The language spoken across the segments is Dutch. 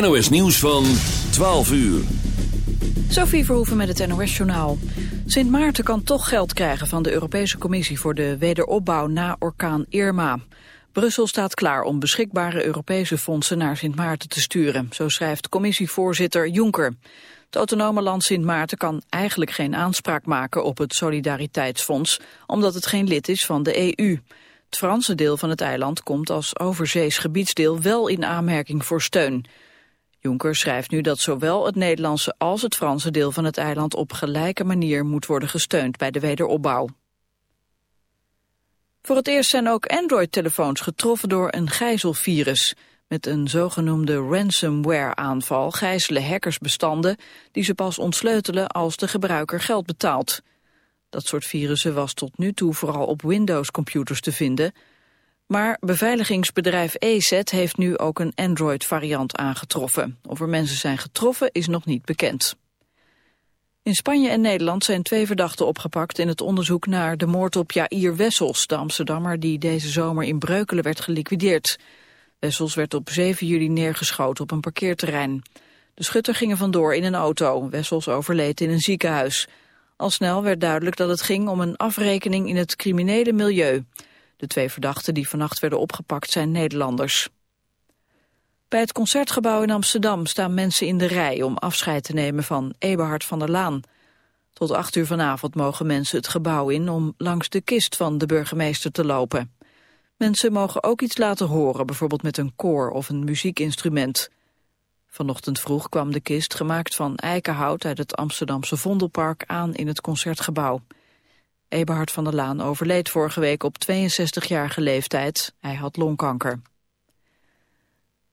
NOS Nieuws van 12 uur. Sophie Verhoeven met het NOS-journaal. Sint Maarten kan toch geld krijgen van de Europese Commissie... voor de wederopbauw na orkaan Irma. Brussel staat klaar om beschikbare Europese fondsen naar Sint Maarten te sturen. Zo schrijft commissievoorzitter Juncker. Het autonome land Sint Maarten kan eigenlijk geen aanspraak maken op het Solidariteitsfonds... omdat het geen lid is van de EU. Het Franse deel van het eiland komt als overzees gebiedsdeel wel in aanmerking voor steun... Juncker schrijft nu dat zowel het Nederlandse als het Franse deel van het eiland op gelijke manier moet worden gesteund bij de wederopbouw. Voor het eerst zijn ook Android-telefoons getroffen door een gijzelvirus. Met een zogenoemde ransomware-aanval gijzelen hackers bestanden die ze pas ontsleutelen als de gebruiker geld betaalt. Dat soort virussen was tot nu toe vooral op Windows-computers te vinden... Maar beveiligingsbedrijf EZ heeft nu ook een Android-variant aangetroffen. Of er mensen zijn getroffen is nog niet bekend. In Spanje en Nederland zijn twee verdachten opgepakt in het onderzoek naar de moord op Jair Wessels, de Amsterdammer die deze zomer in Breukelen werd geliquideerd. Wessels werd op 7 juli neergeschoten op een parkeerterrein. De schutter ging er vandoor in een auto. Wessels overleed in een ziekenhuis. Al snel werd duidelijk dat het ging om een afrekening in het criminele milieu. De twee verdachten die vannacht werden opgepakt zijn Nederlanders. Bij het Concertgebouw in Amsterdam staan mensen in de rij om afscheid te nemen van Eberhard van der Laan. Tot acht uur vanavond mogen mensen het gebouw in om langs de kist van de burgemeester te lopen. Mensen mogen ook iets laten horen, bijvoorbeeld met een koor of een muziekinstrument. Vanochtend vroeg kwam de kist, gemaakt van eikenhout uit het Amsterdamse Vondelpark, aan in het Concertgebouw. Eberhard van der Laan overleed vorige week op 62-jarige leeftijd. Hij had longkanker.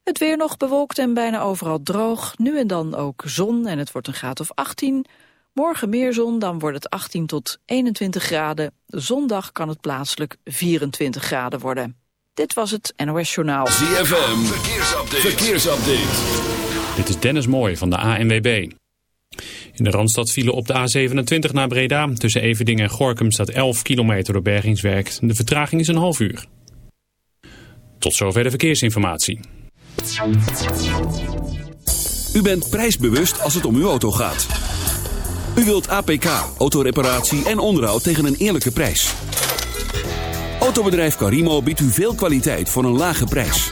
Het weer nog bewolkt en bijna overal droog. Nu en dan ook zon en het wordt een graad of 18. Morgen meer zon, dan wordt het 18 tot 21 graden. Zondag kan het plaatselijk 24 graden worden. Dit was het NOS Journaal. ZFM, verkeersupdate. verkeersupdate. Dit is Dennis Mooij van de ANWB. In de Randstad vielen op de A27 naar Breda. Tussen Eveding en Gorkum staat 11 kilometer door bergingswerk. De vertraging is een half uur. Tot zover de verkeersinformatie. U bent prijsbewust als het om uw auto gaat. U wilt APK, autoreparatie en onderhoud tegen een eerlijke prijs. Autobedrijf Carimo biedt u veel kwaliteit voor een lage prijs.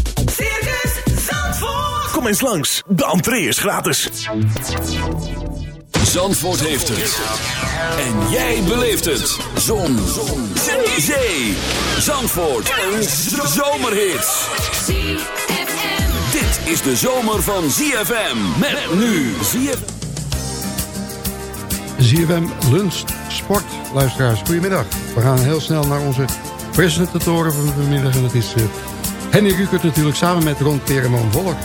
Kom eens langs, de entree is gratis. Zandvoort heeft het. En jij beleeft het. Zon. Zon. Zee. Zandvoort. Een zomerhit. Dit is de zomer van ZFM. Met nu ZFM. ZFM Lunch Sport, luisteraars. Goedemiddag. We gaan heel snel naar onze presentatoren van vanmiddag. En dat is eh, Henny Rukert natuurlijk, samen met Ron Pereman Volk.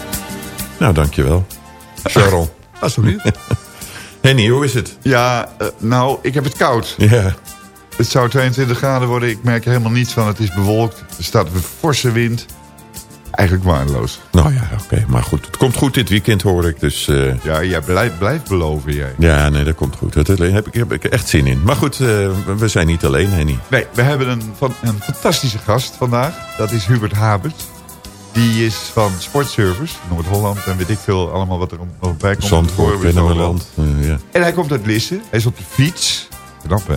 Nou, dankjewel. Charles. Alsjeblieft. Henny, hoe is het? Ja, eh, nou, ik heb het koud. Ja. Het zou 22 graden worden. Ik merk er helemaal niets van. Het is bewolkt. Er staat een forse wind. Eigenlijk waardeloos. Nou ja, oké. maar goed. Het komt goed dit weekend, hoor ik. Dus eh, Ja, jij blijft, blijft beloven, jij. ja, nee, dat komt goed. Daar heb ik, heb ik echt zin in. Maar goed, eh, we zijn niet alleen, Henny. Nee, we hebben een, van, een fantastische gast vandaag. Dat is Hubert Habert. Die is van Sportservice, Noord-Holland en weet ik veel allemaal wat er nog bij komt. Zandvoort, Voor- Kennemerland. eh, ja. En hij komt uit Lisse. Hij is op de fiets. Knap, hè?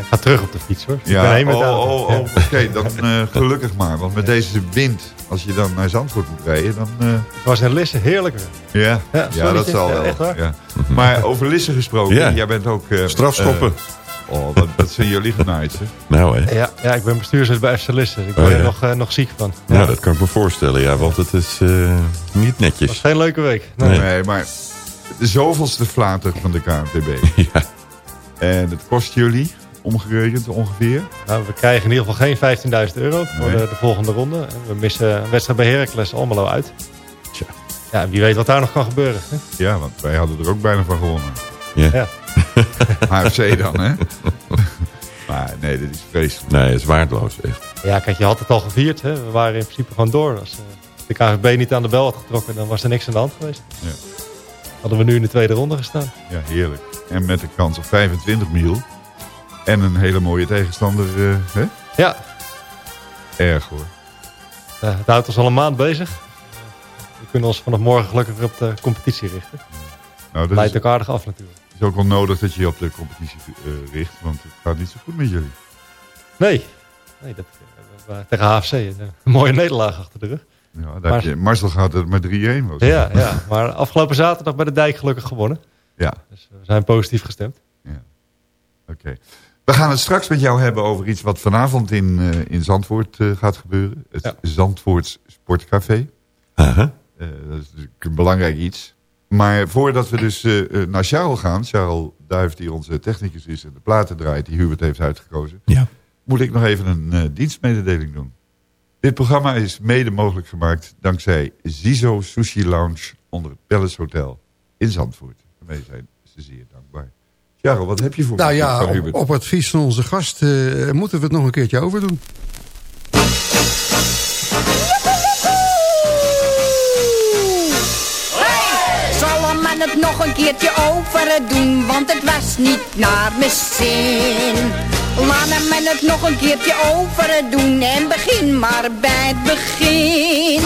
Ik ga terug op de fiets hoor. Ik ben Ja, oh, oh, oh, oké, dan eh, gelukkig maar. Want met deze wind, als je dan naar Zandvoort moet rijden, dan... eh, Het was in Lisse heerlijk weer. ja, Ja, dat ja, zal wel. echt waar? Ja. Maar over Lisse gesproken, Ja. jij bent ook... eh, Strafschoppen. eh, oh, dat, dat zijn jullie genaaid, hè? Nou hè. Ja, ja, ik ben bestuurslid bij FC Lisse. Ik ben Oh, ja. er nog, eh, nog ziek van. Ja, dat kan ik me voorstellen. Ja, want het is eh, niet Het was netjes. geen leuke week. Nee. Nee. Nee, maar de zoveelste flater van de KNVB. Ja. En het kost jullie, omgerekend ongeveer... Nou, we krijgen in ieder geval geen 15.000 euro voor Nee. de, de volgende ronde. We missen een wedstrijd bij Heracles Almelo uit. Tja. Ja, en wie weet wat daar nog kan gebeuren. Hè? Ja, want wij hadden er ook bijna van gewonnen. Ja. Ja. HFC dan, hè? maar nee, dit is vreselijk. Nee, het is waardeloos. Echt. Ja, kijk, je had het al gevierd. Hè? We waren in principe gewoon door. Als eh, de KNVB niet aan de bel had getrokken, dan was er niks aan de hand geweest. Ja. Hadden we nu in de tweede ronde gestaan. Ja, heerlijk. En met een kans op 25 mil. En een hele mooie tegenstander. eh, hè? Ja, Erg hoor. eh, het houdt ons al een maand bezig. We kunnen ons vanaf morgen gelukkig op de competitie richten. Nou, dat Leidt is, ook aardig af natuurlijk. Is ook wel nodig dat je je op de competitie eh, richt. Want het gaat niet zo goed met jullie. Nee, nee dat, eh, tegen HFC een mooie nederlaag achter de rug. Ja, daar Maar- heb je, Marcel gaat het met 3-1. was het. Ja, ja, maar afgelopen zaterdag bij de dijk gelukkig gewonnen. Ja, Dus we zijn positief gestemd. oké. We gaan het straks met jou hebben over iets wat vanavond in, eh, in Zandvoort eh, gaat gebeuren. Het Ja. Zandvoorts Sportcafé. Aha. Eh, dat is natuurlijk een belangrijk iets. Maar voordat we dus eh, eh, naar Charles gaan... Charles Duif, die onze technicus is en de platen draait... die Hubert heeft uitgekozen... Ja. moet ik nog even een eh, dienstmededeling doen. Dit programma is mede mogelijk gemaakt... dankzij Zizo Sushi Lounge onder het Palace Hotel in Zandvoort. En wij zijn ze zeer dankbaar. Charles, wat heb je voor Nou ja, van op, Hubert? op advies van onze gast moeten we het nog een keertje overdoen. Het nog een keertje over doen, want het was niet naar mijn zin. Laat men het nog een keertje over doen en begin maar bij het begin.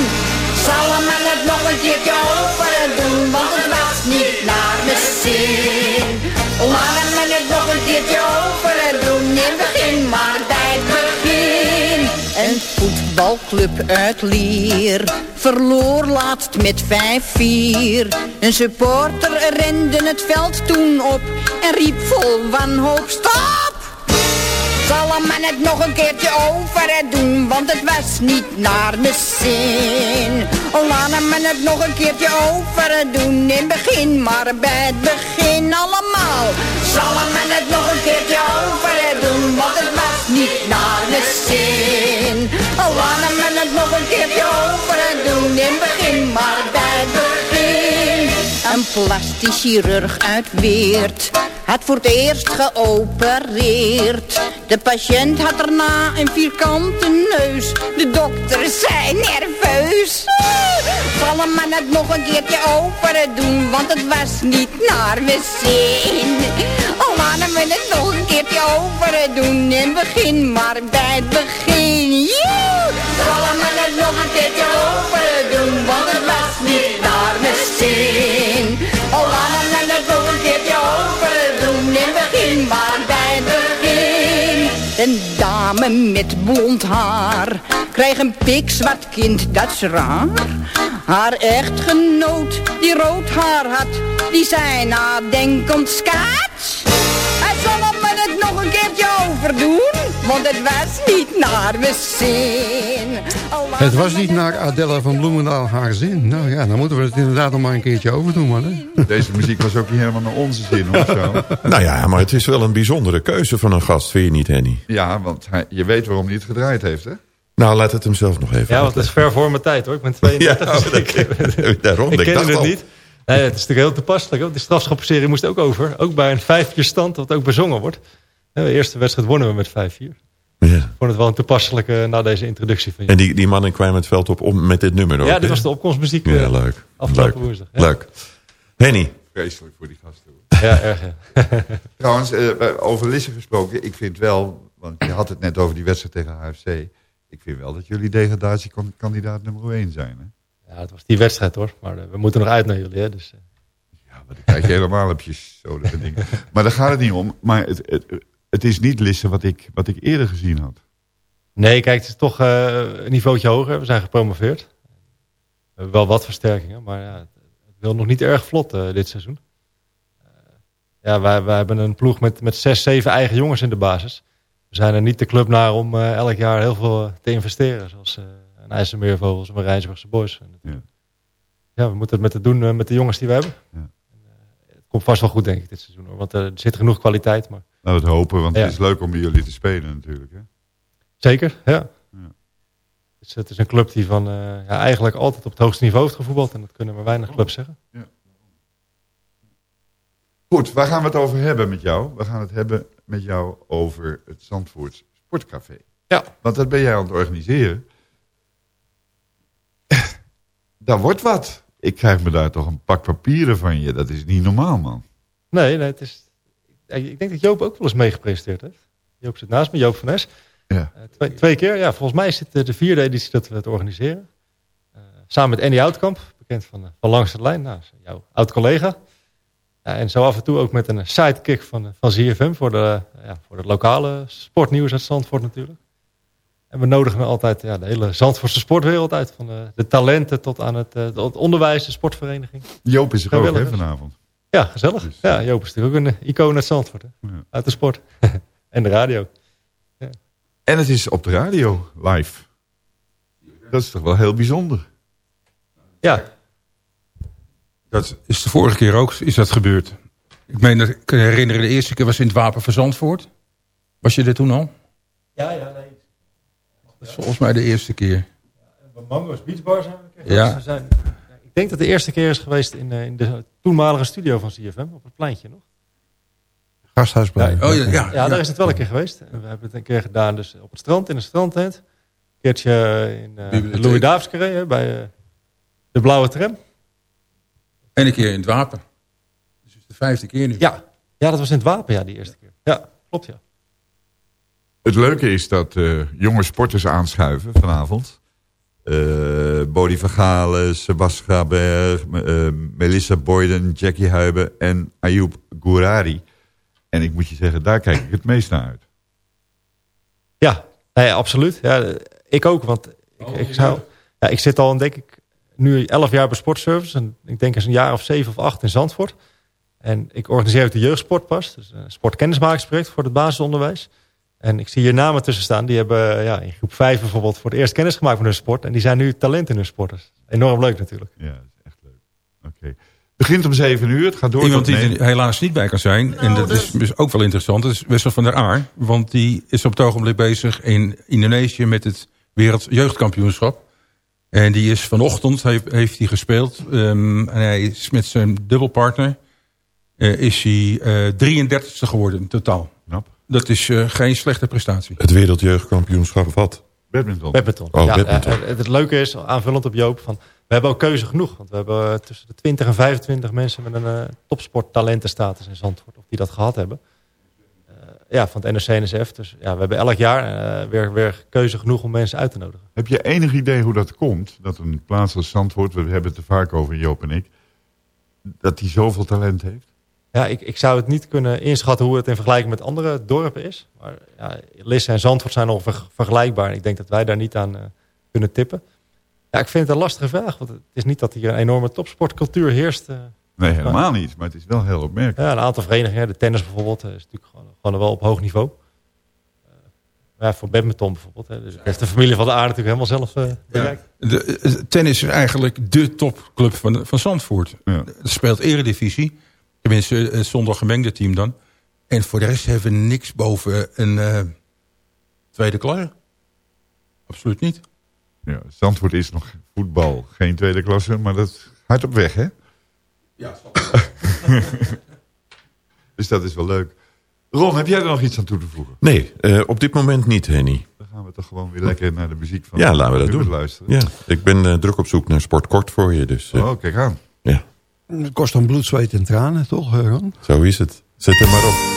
Zal men het nog een keertje over doen, want het was niet naar mijn zin. Voetbalclub uit Lier verloor laatst met 5-4. Een supporter rende het veld toen op en riep vol wanhoop stop! Zal men het nog een keertje over doen, want het was niet naar mijn zin. Laat men het nog een keertje over doen, in begin maar bij het begin allemaal. Zal men het nog een keertje over doen, want het was niet naar mijn zin. Laat men het nog een keertje over doen, in begin maar bij het begin. Een plastisch chirurg uit Weert had voor het eerst geopereerd. De patiënt had erna een vierkante neus. De dokter zei nerveus. Hem maar het nog een keertje over doen, want het was niet naar mijn zin. Oh, laten we het nog een keertje over doen en begin maar bij het begin. Joe! Zal het nog een keertje over doen, want het was niet naar mijn zin. Oh, we het nog een keertje over doen en begin maar bij begin. Een dame met blond haar krijgt een pikzwart kind, dat is raar. Haar echtgenoot die rood haar had, die zei nadenkend skat. Hij zal maar het nog een keertje overdoen, want het was niet naar mijn zin. Oh, Het was niet naar Adela van Bloemendaal haar zin. Nou ja, dan moeten we het inderdaad nog maar een keertje overdoen, man. Hè? Deze muziek was ook niet helemaal naar onze zin, hoor. Zo. Nou ja, maar het is wel een bijzondere keuze van een gast, vind je niet, Henny? Ja, want hij, je weet waarom hij het gedraaid heeft, hè? Nou, laat het hem zelf nog even Ja, want het is ver voor mijn tijd hoor. Ik ben 32, Ja, dus ik, daarom. ik ik ken dacht het al. niet. Nee, het is natuurlijk heel toepasselijk. hoor. Die strafschoppenserie moest ook over. Ook bij een 5-4 stand, wat ook bezongen wordt. En De eerste wedstrijd wonnen we met 5-4. Ik Ja. vond het wel een toepasselijke na deze introductie van je. En die, die mannen kwamen het veld op om, met dit nummer ook, Ja, dit was de opkomstmuziek Ja, eh, leuk. afgelopen Leuk. woensdag. Ja, Leuk. Henny. Vreselijk voor die gasten. ja erg ja. Trouwens, eh, over Lisse gesproken, ik vind wel, want je had het net over die wedstrijd tegen HFC. ik vind wel dat jullie degradatiekandidaat nummer 1 zijn. Hè? Ja, het was die wedstrijd hoor. Maar eh, we moeten nog uit naar jullie. Hè, dus, eh. Ja, maar dan kijk je helemaal op je zo dat dingen. Maar daar gaat het niet om. Maar het, het, het is niet Lisse wat ik, wat ik eerder gezien had. Nee, kijk, het is toch eh, een niveautje hoger. We zijn gepromoveerd. We hebben wel wat versterkingen, maar ja, het, wil nog niet erg vlot eh, dit seizoen. Eh, ja, wij, wij hebben een ploeg met, met zes, zeven eigen jongens in de basis. We zijn er niet de club naar om elk jaar heel veel te investeren. Zoals een IJsselmeervogels en een Rijnsburgse Boys. Ja. Ja, we moeten het met het doen met de jongens die we hebben. Ja. En, het komt vast wel goed, denk ik, dit seizoen. Hoor. Want er zit genoeg kwaliteit. Maar... We het hopen, want Ja. het is leuk om bij jullie te spelen natuurlijk. Hè? Zeker, ja. Ja. Dus het is een club die van, eh, ja, eigenlijk altijd op het hoogste niveau heeft gevoetbald. En dat kunnen maar weinig clubs zeggen. Goed, waar gaan we het over hebben met jou? We gaan het hebben met jou over het Zandvoort Sportcafé. Ja. Want dat ben jij aan het organiseren. Daar wordt wat. Ik krijg me daar toch een pak papieren van je. Dat is niet normaal, man. Nee, nee het is, ik denk dat Joop ook wel eens meegepresenteerd heeft. Joop zit naast me, Joop van Es. Ja. Eh, twee, twee keer, ja. Volgens mij is dit eh, de vierde editie dat we het organiseren. Eh, samen met Andy Oudkamp, bekend van, van Langs de Lijn. Nou, jouw oud-collega. Ja, en zo af en toe ook met een sidekick van, van ZFM voor, de, ja, voor het lokale sportnieuws uit Zandvoort natuurlijk. En we nodigen altijd ja, de hele Zandvoortse sportwereld uit. Van de, de talenten tot aan het, het onderwijs, de sportvereniging. Joop is er ook hè, vanavond. Ja, gezellig. Dus, ja, Joop is natuurlijk ook een eh, icoon uit Zandvoort. Hè? Ja. Uit de sport. en de radio. En het is op de radio, live. Dat is toch wel heel bijzonder. Ja, Dat is de vorige keer ook is dat gebeurd. Ik meen dat ik herinneren, de eerste keer was in het Wapen van Zandvoort. Was je er toen al? ja, ja nee. Dat is volgens mij de eerste keer. Bij Mango's Beach Bar zijn we Ja. zijn, ja, denk dat de eerste keer is geweest in, eh, in de toenmalige studio van CFM. Op het pleintje nog. Gasthuisplein. Oh ja, ja. Ja, daar is het wel een keer geweest. En we hebben het een keer gedaan dus op het strand, in een strandtent. Een keertje in eh Bibliotheek. Louis bij eh, de Blauwe Tram. En een keer in het Wapen. Dus het is de vijfde keer nu. Ja. ja, dat was in het Wapen, ja, die eerste keer. Ja, klopt, ja. Het leuke is dat eh, jonge sporters aanschuiven vanavond. Eh Bodie van Galen, Sebas Graberg, eh, Melissa Boyden, Jackie Huiben en Ayoub Gourari. En ik moet je zeggen, daar kijk ik het meest naar uit. Ja, nee, absoluut. Ja, ik ook, want ik, ik, zou, ja, ik zit al, denk ik, nu 11 jaar bij Sportservice. En ik denk eens een jaar of zeven of acht in Zandvoort. En ik organiseer ook de jeugdsportpas. Dus een sportkennismakingsproject voor het basisonderwijs. En ik zie hier namen tussen staan. Die hebben ja, in groep 5 bijvoorbeeld voor het eerst kennis gemaakt met hun sport. En die zijn nu talent in hun sport. Dat is enorm leuk natuurlijk. Ja, dat is echt leuk. Oké. Begint om 7 uur, het gaat door Iemand die er helaas niet bij kan zijn. en dat is dus ook wel interessant. Dat is Wessel van der Aar. Want die is op het ogenblik bezig in Indonesië met het Wereldjeugdkampioenschap. En die is vanochtend, heeft, heeft hij gespeeld. ehm, en hij is met zijn dubbelpartner. eh, is hij eh 33ste geworden in totaal. Knap. Dat is eh, geen slechte prestatie. Het wereldjeugdkampioenschap wat? Badminton. Badminton. Oh, ja, badminton. eh, het, het leuke is, aanvullend op Joop, van, we hebben ook keuze genoeg. Want we hebben eh, tussen de 20 en 25 mensen met een eh, topsporttalentenstatus in Zandvoort. Of die dat gehad hebben. Eh, ja, van het NOC-NSF. Dus ja, we hebben elk jaar eh, weer, weer keuze genoeg om mensen uit te nodigen. Heb je enig idee hoe dat komt? Dat een plaats als Zandvoort, we hebben het er vaak over, Joop en ik, dat hij zoveel talent heeft? Ja, ik, ik zou het niet kunnen inschatten hoe het in vergelijking met andere dorpen is. Maar ja, Lisse en Zandvoort zijn ongeveer vergelijkbaar. En ik denk dat wij daar niet aan eh, kunnen tippen. Ja, ik vind het een lastige vraag. Want het is niet dat hier een enorme topsportcultuur heerst. eh. Nee, helemaal niet. Maar het is wel heel opmerkelijk. Ja, een aantal verenigingen, de tennis bijvoorbeeld, eh, is natuurlijk gewoon, gewoon wel op hoog niveau. Ja, voor badminton bijvoorbeeld. Hè. Dus heeft de familie van de aarde natuurlijk helemaal zelf bereikt. De, tennis is eigenlijk de topclub van, van Zandvoort. Ja. Het speelt eredivisie. Tenminste, eh, zonder gemengde team dan. En voor de rest hebben we niks boven een eh, tweede klasse. Absoluut niet. Ja, Zandvoort is nog voetbal, geen tweede klasse, maar dat gaat op weg, hè? Ja, Dus dat is wel leuk. Ron, heb jij er nog iets aan toe te voegen? Nee, eh, op dit moment niet, Henny. Dan gaan we toch gewoon weer lekker naar de muziek van Ja, laten we dat doen. luisteren. Ja, ik ben druk op zoek naar sportkort voor je, dus eh, Oh, kijk aan. Het kost dan bloed, zweet en tranen, toch? Ron? Zo is het. Zet hem maar op.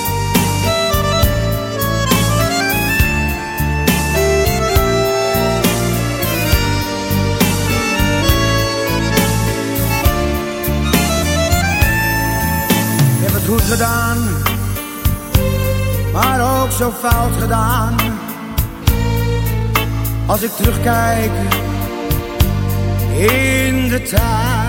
goed gedaan, maar ook zo fout gedaan. Als ik terugkijk in de tijd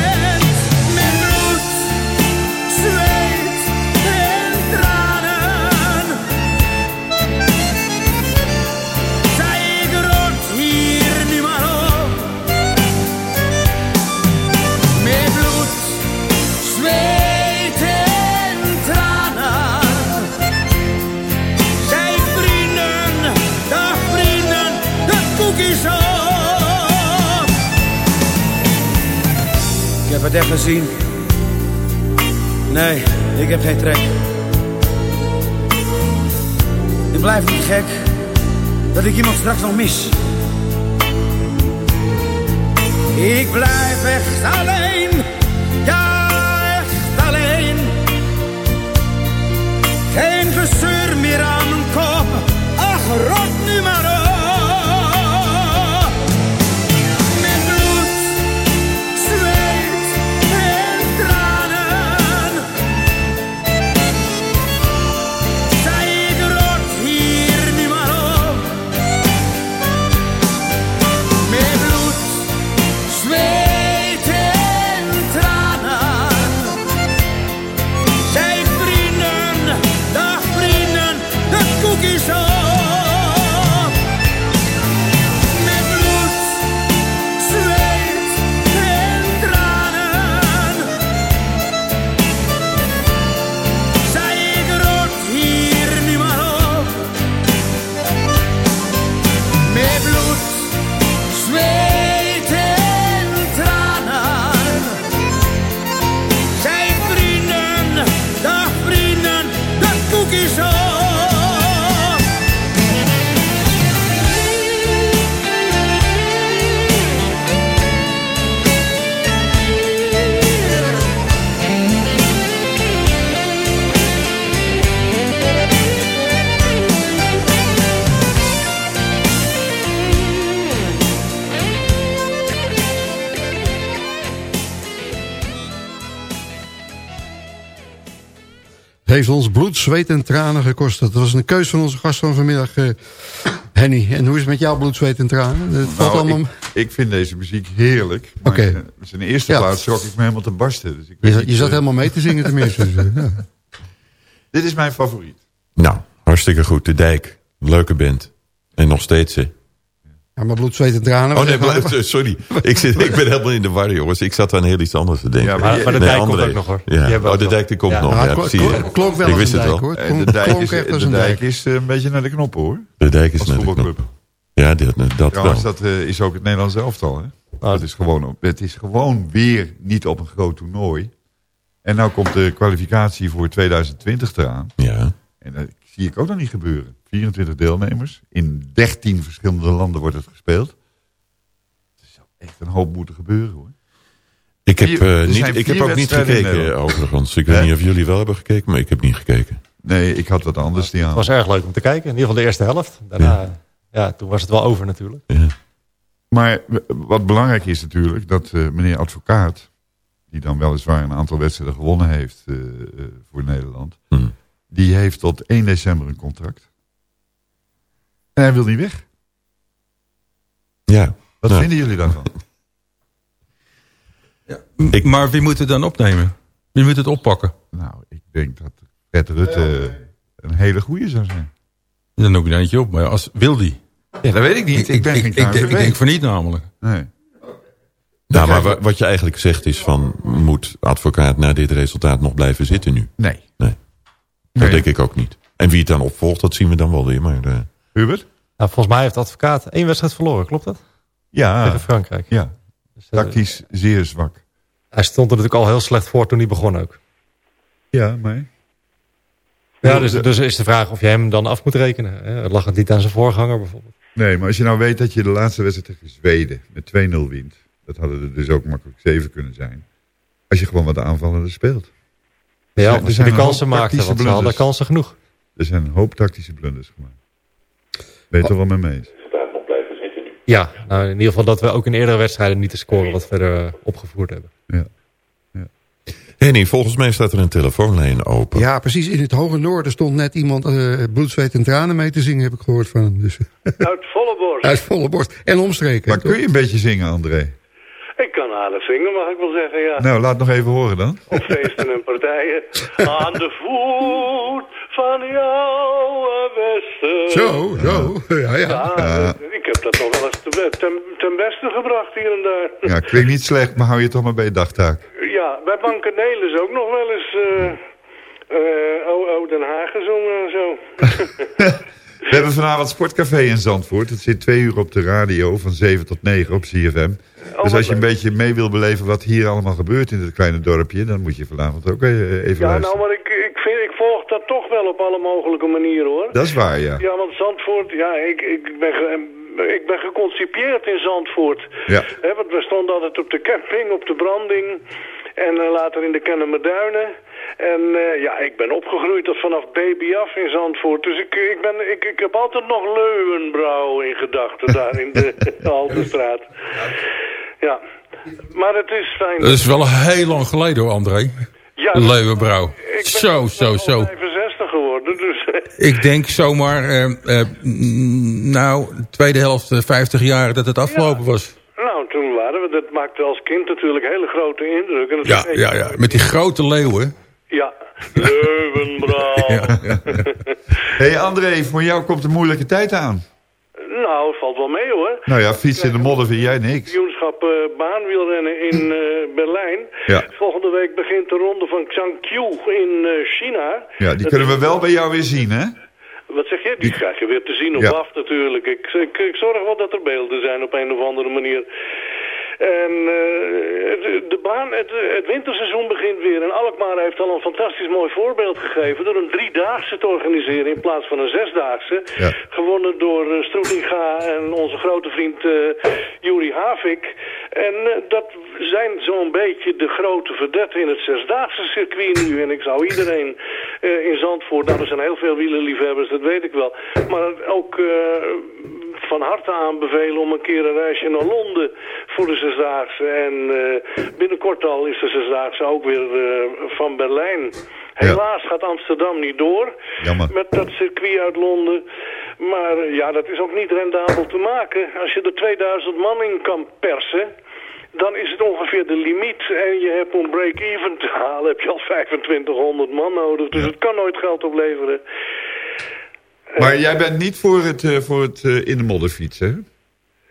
Ik heb het echt gezien. Nee, ik heb geen trek. Ik blijf niet gek dat ik iemand straks nog mis. Ik blijf echt alleen, ja echt alleen. Geen gezeur meer aan mijn ach rot nu maar op. heeft ons bloed, zweet en tranen gekost. Dat was een keus van onze gast van vanmiddag, eh, Henny. En hoe is het met jouw bloed, zweet en tranen? Het Nou, allemaal... ik, ik vind deze muziek heerlijk. Oké. eh, zijn eerste Ja. plaats schrok ik me helemaal te barsten. Dus ik Je, zat- je niet, zat eh, helemaal mee te zingen tenminste. Dus, ja. Dit is mijn favoriet. Nou, hartstikke goed. De Dijk. Leuke band. En nog steeds, hè. Ja, maar bloed, zweet en tranen... Oh nee, sorry. Ik, zit, ik ben helemaal in de war, jongens. Ik zat aan heel iets anders te denken. Ja, maar- maar de Nee, Dijk komt ook nog, hoor. Ja. Oh, ook de. Dijk die komt Ja. nog. Ja, Ja, klonk- wel Ik wist een het wel. hoor. Klonk- de dijk is, de een dijk dijk. is een beetje naar de knoppen hoor. De Dijk is Als net de voetbalclub. knop. Ja, dat, dat wel. Trouwens, dat eh, is ook het Nederlands elftal. Hè? Nou, het, is gewoon, het is gewoon weer niet op een groot toernooi. En nou komt de kwalificatie voor 2020 eraan. Ja. En dat zie ik ook nog niet gebeuren. 24 deelnemers. In 13 verschillende landen wordt het gespeeld. Het zou echt een hoop moeten gebeuren hoor. Ik heb, Vier- eh, niet, ik heb ook niet gekeken, overigens. Ik weet niet of jullie wel hebben gekeken, maar ik heb niet gekeken. Nee, ik had wat anders die aan. Het was erg leuk om te kijken. In ieder geval de eerste helft. Daarna, ja. toen was het wel over natuurlijk. Ja. Maar wat belangrijk is natuurlijk dat eh, meneer advocaat, die dan weliswaar een aantal wedstrijden gewonnen heeft eh, eh, voor Nederland, Hmm. die heeft tot 1 december een contract. En hij wil niet weg. Ja. Wat Nou, vinden jullie daarvan? Ik, maar wie moet het dan opnemen? Wie moet het oppakken? Nou, ik denk dat Fred Rutte een hele goede zou zijn. Dan ook een eentje op. Maar als wil die? Ja, dat weet ik niet. Ik ben geen ik, denk- ik KNVB. denk van niet namelijk. Nee. Nou, maar wa- wat je eigenlijk zegt is van... moet advocaat na dit resultaat nog blijven zitten nu? Nee. Nee. Dat Nee. denk ik ook niet. En wie het dan opvolgt, dat zien we dan wel weer. Maar, eh, Hubert? Nou, volgens mij heeft de advocaat één wedstrijd verloren, klopt dat? Ja. Tegen Frankrijk. Ja. Dus, eh, Tactisch zeer zwak. hij stond er natuurlijk al heel slecht voor toen hij begon ook. Ja, maar... Ja, dus, dus is de vraag of je hem dan af moet rekenen. Hè? Lag het niet aan zijn voorganger bijvoorbeeld? Nee, maar als je nou weet dat je de laatste wedstrijd tegen Zweden met 2-0 wint. Dat hadden er dus ook makkelijk 7 kunnen zijn. Als je gewoon wat aanvallender speelt. Ja, er als je de kansen maakte, want ze hadden kansen genoeg. Er zijn een hoop tactische blunders gemaakt. Ben je het er wel mee eens? Ja, nou, in ieder geval dat we ook in eerdere wedstrijden niet de score wat verder eh, opgevoerd hebben. Ja. Henny, volgens mij staat er een telefoonlijn open. Ja, precies. In het hoge noorden stond net iemand uh, bloed, zweet en tranen mee te zingen, heb ik gehoord van hem. Dus. Uit volle borst. Uit volle borst. En omstreken. Maar kun je een beetje zingen, André? Ik kan aardig zingen, mag ik wel zeggen, ja. Nou, laat nog even horen dan. Op feesten en partijen. Aan de voet van jouw westen. Zo, zo. Ja, ja. Ja, ik heb dat nog wel eens te- ten, ten beste gebracht hier en daar. Ja, klinkt niet slecht, maar hou je toch maar bij je dagtaak. Ja, bij Banken Nelis ook nog wel eens eh eh, O Den Haag gezongen en zo. We hebben vanavond Sportcafé in Zandvoort. Het zit twee uur op de radio van 7 tot 9 op CFM. Dus als je een beetje mee wil beleven wat hier allemaal gebeurt in dit kleine dorpje... dan moet je vanavond ook eh, even Ja, luisteren. nou, maar ik, ik, vind, ik volg dat toch wel op alle mogelijke manieren, hoor. Dat is waar, ja. Ja, want Zandvoort, ja, ik, ik, ben, ge- ik ben geconcipeerd in Zandvoort. Ja. Hè, want we stonden altijd op de camping, op de branding en eh, later in de Kennemerduinen. En eh, ja, ik ben opgegroeid tot vanaf baby af in Zandvoort. Dus ik, ik, ben, ik, ik heb altijd nog Leuwenbrouw in gedachten daar in de Alpenstraat. Ja, maar het is fijn. Dat is wel heel lang geleden hoor, André. Ja, Leeuwenbrouw. Ik ben Zo, zo, zo. 65 geworden, dus... Ik denk zomaar, eh, eh, mm, nou, tweede helft, eh, 50 jaar dat het afgelopen was. Nou, toen waren we, dat maakte als kind natuurlijk hele grote indruk. En dat Ja, ja, ja. Met die grote leeuwen. Ja, Leuwenbrouw. hey André, voor jou komt een moeilijke tijd aan. Nou, het valt wel mee hoor. Nou ja, fietsen in de modder vind jij niks. Kampioenschap eh, baanwielrennen in eh, Berlijn. Ja. Volgende week begint de ronde van Changqiu in eh, China. Ja, die kunnen we wel bij jou weer zien, hè? Wat zeg je? Die krijg je weer te zien op Ja. af natuurlijk. Ik, ik, ik zorg wel dat er beelden zijn op een of andere manier. En eh, de, de baan, het, het winterseizoen begint weer. En Alkmaar heeft al een fantastisch mooi voorbeeld gegeven... door een driedaagse te organiseren in plaats van een zesdaagse. Ja. Gewonnen door uh, Stroetinga en onze grote vriend eh Juri Havik. En eh, dat zijn zo'n beetje de grote verdetten in het zesdaagse circuit nu. En ik zou iedereen eh, in Zandvoort... Nou, er zijn heel veel wielerliefhebbers, dat weet ik wel. Maar ook eh, van harte aanbevelen om een keer een reisje naar Londen voor de Zesdaagse. En eh, binnenkort al is de Zesdaagse ook weer eh, van Berlijn. Helaas gaat Amsterdam niet door Jammer. met dat circuit uit Londen. Maar eh, ja, dat is ook niet rendabel te maken. Als je er 2000 man in kan persen, dan is het ongeveer de limiet. En je hebt om break-even te halen, heb je al 2500 man nodig. Dus het kan nooit geld opleveren. Maar jij bent niet voor het, voor het in de modder fietsen,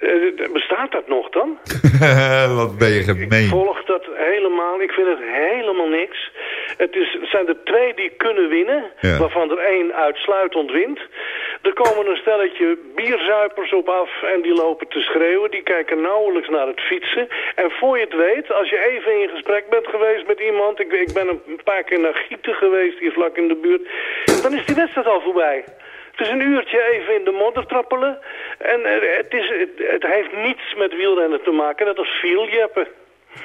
Eh, bestaat dat nog dan? Wat ben je gemeen. volg dat helemaal. Ik vind het helemaal niks. Het, is, het zijn er twee die kunnen winnen, Ja. waarvan er één uitsluitend wint. Er komen een stelletje bierzuipers op af en die lopen te schreeuwen. Die kijken nauwelijks naar het fietsen. En voor je het weet, als je even in gesprek bent geweest met iemand... Ik, ik ben een paar keer naar Gieten geweest, hier vlak in de buurt... dan is die wedstrijd al voorbij. Het is een uurtje even in de modder trappelen. En eh, het, is, het, heeft niets met wielrennen te maken. Dat is viel jeppen.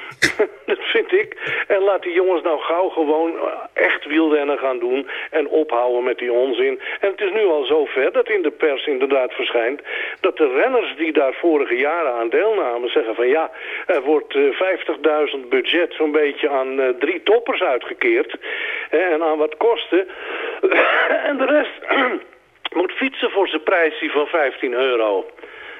dat vind ik. En laat die jongens nou gauw gewoon echt wielrennen gaan doen en ophouden met die onzin. En het is nu al zover dat in de pers inderdaad verschijnt dat de renners die daar vorige jaren aan deelnamen zeggen van ja, er wordt eh, 50.000 budget zo'n beetje aan eh, drie toppers uitgekeerd en aan wat kosten. en de rest moet fietsen voor zijn prijsje van 15 euro.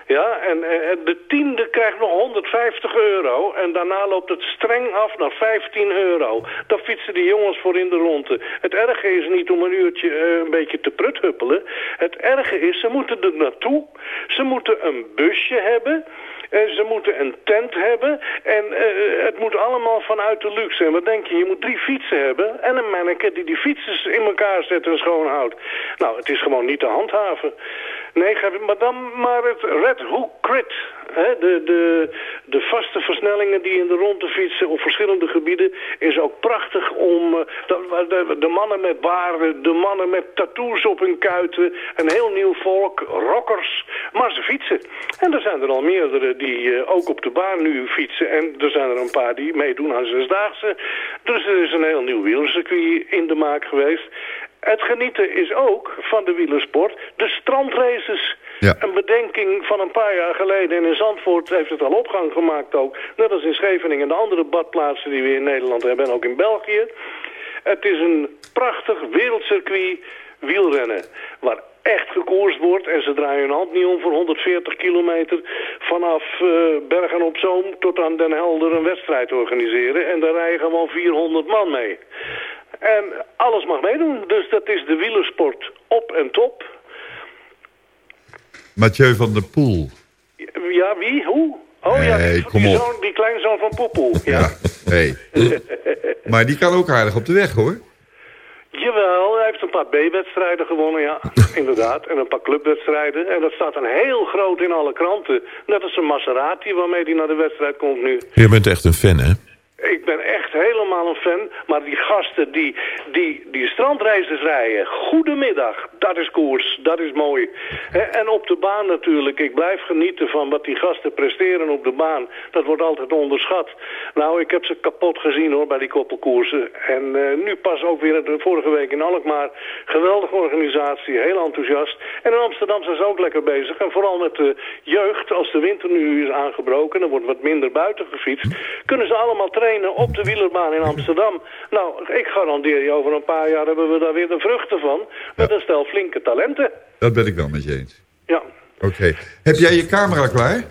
Ja, en de tiende krijgt nog 150 euro. En daarna loopt het streng af naar 15 euro. Dan fietsen die jongens voor in de ronde. Het erge is niet om een uurtje eh, een beetje te pruthuppelen. Het erge is, ze moeten er naartoe. Ze moeten een busje hebben. En ze moeten een tent hebben. En eh, het moet allemaal vanuit de luxe. En wat denk je? Je moet drie fietsen hebben. En een manneke die die fietsers in elkaar zet en schoonhoudt. Nou, het is gewoon niet te handhaven. Nee, maar dan maar het Red Hook Crit. De, de, de vaste versnellingen die in de ronde fietsen op verschillende gebieden... is ook prachtig om eh, de, de, mannen met baarden, de mannen met tattoos op hun kuiten... een heel nieuw volk, rockers, maar ze fietsen. En er zijn er al meerdere die eh, ook op de baan nu fietsen... en er zijn er een paar die meedoen aan zesdaagse. Dus er is een heel nieuw wielcircuit in de maak geweest... Het genieten is ook van de wielersport de strandraces. Een bedenking van een paar jaar geleden. En in Zandvoort heeft het al opgang gemaakt ook. Net als in Scheveningen en de andere badplaatsen die we in Nederland hebben. En ook in België. Het is een prachtig wereldcircuit wielrennen. Waar echt gekoerst wordt. En ze draaien hun hand niet om voor 140 kilometer vanaf eh, Bergen op Zoom tot aan Den Helder een wedstrijd organiseren. En daar rijden gewoon 400 man mee. En alles mag meedoen. Dus dat is de wielersport op en top. Mathieu van der Poel. Ja, wie? Hoe? Oh ja, die, kom die op. zoon- die kleinzoon van Poepoel. Ja, hey. maar die kan ook aardig op de weg, hoor. Jawel, hij heeft een paar B-wedstrijden gewonnen, ja. Inderdaad. En een paar clubwedstrijden. En dat staat dan heel groot in alle kranten. Net als een Maserati waarmee hij naar de wedstrijd komt nu. Je bent echt een fan, hè? Ik ben echt helemaal een fan. Maar die gasten die, die, die rijden. Goedemiddag. Dat is koers. Dat is mooi. En op de baan natuurlijk. Ik blijf genieten van wat die gasten presteren op de baan. Dat wordt altijd onderschat. Nou, ik heb ze kapot gezien hoor bij die koppelkoersen. En eh, nu pas ook weer vorige week in Alkmaar. Geweldige organisatie. Heel enthousiast. En in Amsterdam zijn ze ook lekker bezig. En vooral met de jeugd. Als de winter nu is aangebroken. Er wordt wat minder buiten gefietst. Kunnen ze allemaal trainen op de wielerbaan in Amsterdam. Nou, ik garandeer je, over een paar jaar hebben we daar weer de vruchten van. Met een stel flinke talenten. Dat ben ik wel met je eens. Ja. Oké. Heb jij je camera klaar?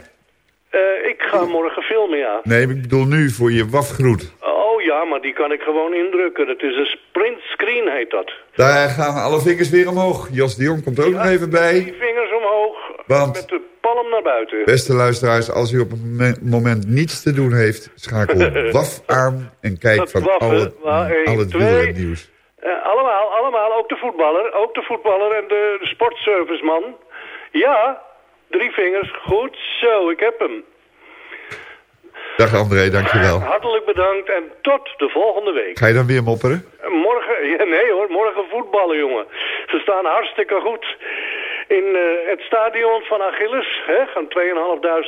Eh, ik ga morgen filmen, ja. Nee, ik bedoel nu voor je wafgroet. Oh ja, maar die kan ik gewoon indrukken. Het is een sprint screen, heet dat. Daar gaan alle vingers weer omhoog. Jos de Jong komt ook nog even bij. Die vingers omhoog, Want- met de palm naar buiten. Beste luisteraars, als u op een momen- moment niets te doen heeft... schakel WAF aan en kijk Dat van hè? al het, Maar één, al het twee. wielrennieuws. Eh, allemaal, allemaal, ook de voetballer. Ook de voetballer en de, de sportserviceman. Ja, drie vingers. Goed zo, ik heb hem. Dag André, dankjewel. Hartelijk bedankt en tot de volgende week. Ga je dan weer mopperen? Morgen, ja, nee hoor, morgen voetballen jongen. Ze staan hartstikke goed. In eh, het stadion van Achilles hè, gaan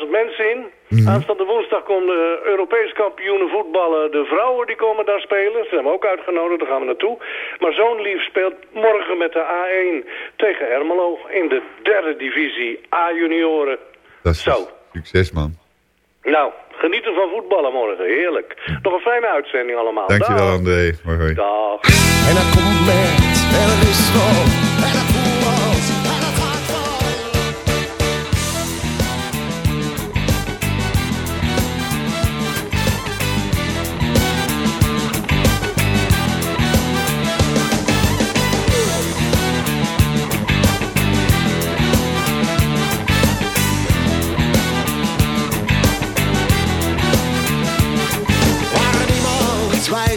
2.500 mensen in. Aanstaande woensdag komen de Europees kampioenen voetballen. De vrouwen die komen daar spelen. Ze zijn we ook uitgenodigd, daar gaan we naartoe. Maar Zo'n Lief speelt morgen met de A1 tegen Ermelo in de derde divisie A-junioren. Dat is Zo. Succes man. Nou, genieten van voetballen morgen. Heerlijk. Nog een fijne uitzending allemaal. Dankjewel Dag. André. Hoi, hoi. Dag. En dat komt met, en dat is vol,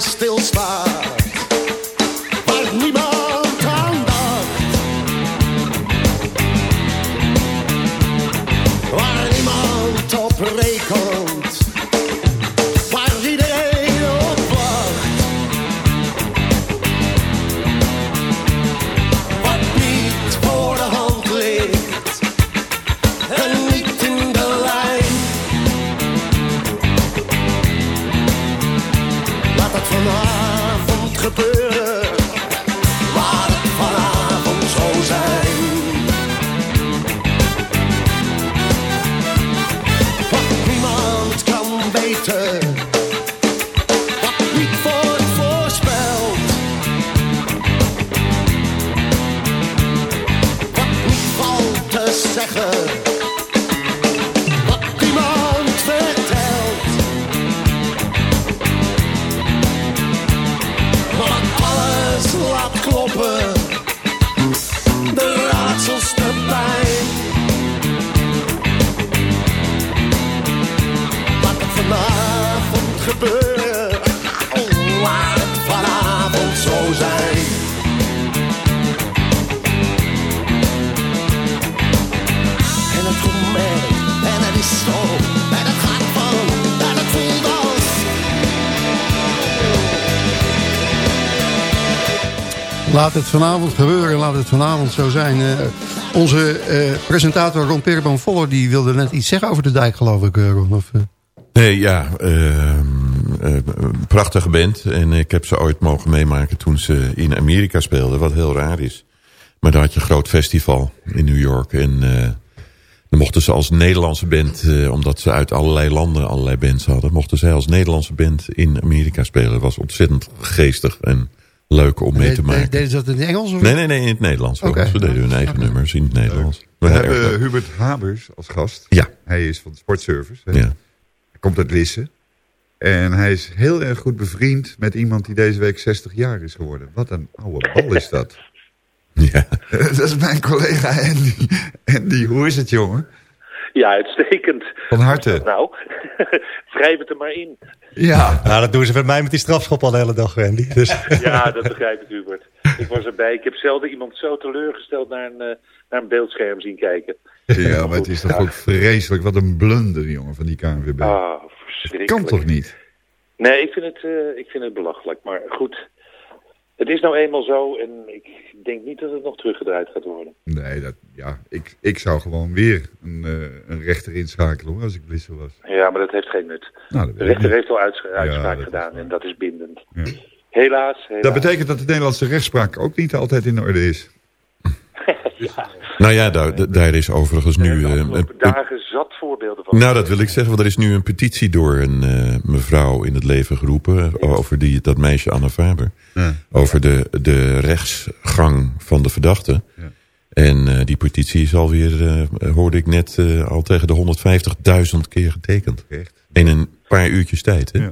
niemand bij zeggen Laat het vanavond gebeuren, laat het vanavond zo zijn. Eh, onze eh, presentator Ron Perenboom Voller die wilde net iets zeggen over de dijk, geloof ik, eh. Of? Nee, ja, ehm, eh, prachtige band. En ik heb ze ooit mogen meemaken toen ze in Amerika speelden, wat heel raar is. Maar daar had je een groot festival in New York. En dan mochten ze als Nederlandse band, omdat ze uit allerlei landen allerlei bands hadden, mochten zij als Nederlandse band in Amerika spelen. Dat was ontzettend geestig en leuk om mee te maken. Deden ze dat in het Engels? Of? Nee, nee, nee, in het Nederlands. Ze deden hun eigen nummers in het Nederlands. We hebben leuk. Hubert Habers als gast. Ja. Hij is van de Sportservice. hè. Ja. Hij komt uit Lisse. En hij is heel erg goed bevriend met iemand die deze week 60 jaar is geworden. Wat een oude bal is dat. Ja. dat is mijn collega Andy. Andy, hoe is het jongen? Ja, uitstekend. Van harte. Nou, wrijf het er maar in. Ja. Nou, dat doen ze met mij met die strafschop al de hele dag, Randy. Dus. Ja, dat begrijp ik, Hubert. Ik was erbij. Ik heb zelden iemand zo teleurgesteld naar een, eh, naar een beeldscherm zien kijken. Ja, maar het is toch ook vreselijk. Wat een blunder, jongen, van die KNVB. Ah, dat verschrikkelijk. kan toch niet? Nee, ik vind, het, eh, ik vind het belachelijk. Maar goed, het is nou eenmaal zo en ik denk niet dat het nog teruggedraaid gaat worden. Nee, dat, ja, ik, ik zou gewoon weer een, eh, een rechter inschakelen hoor, als ik Lisse was. Ja, maar dat heeft geen nut. Nou, de rechter heeft al uits- uitspraak gedaan en dat is bindend. Ja. Helaas, helaas. Dat betekent dat de Nederlandse rechtspraak ook niet altijd in orde is. Nou ja, daar, daar is overigens nu... eh, een- Dagen zat voorbeelden van. Nou, dat wil ik zeggen, want er is nu een petitie door een eh, mevrouw in het leven geroepen... eh, over die, dat meisje Anne Faber. Ja. Over de, de rechtsgang van de verdachte. En eh, die petitie is alweer, eh, hoorde ik net, eh, al tegen de 150.000 keer getekend. In een paar uurtjes tijd, hè?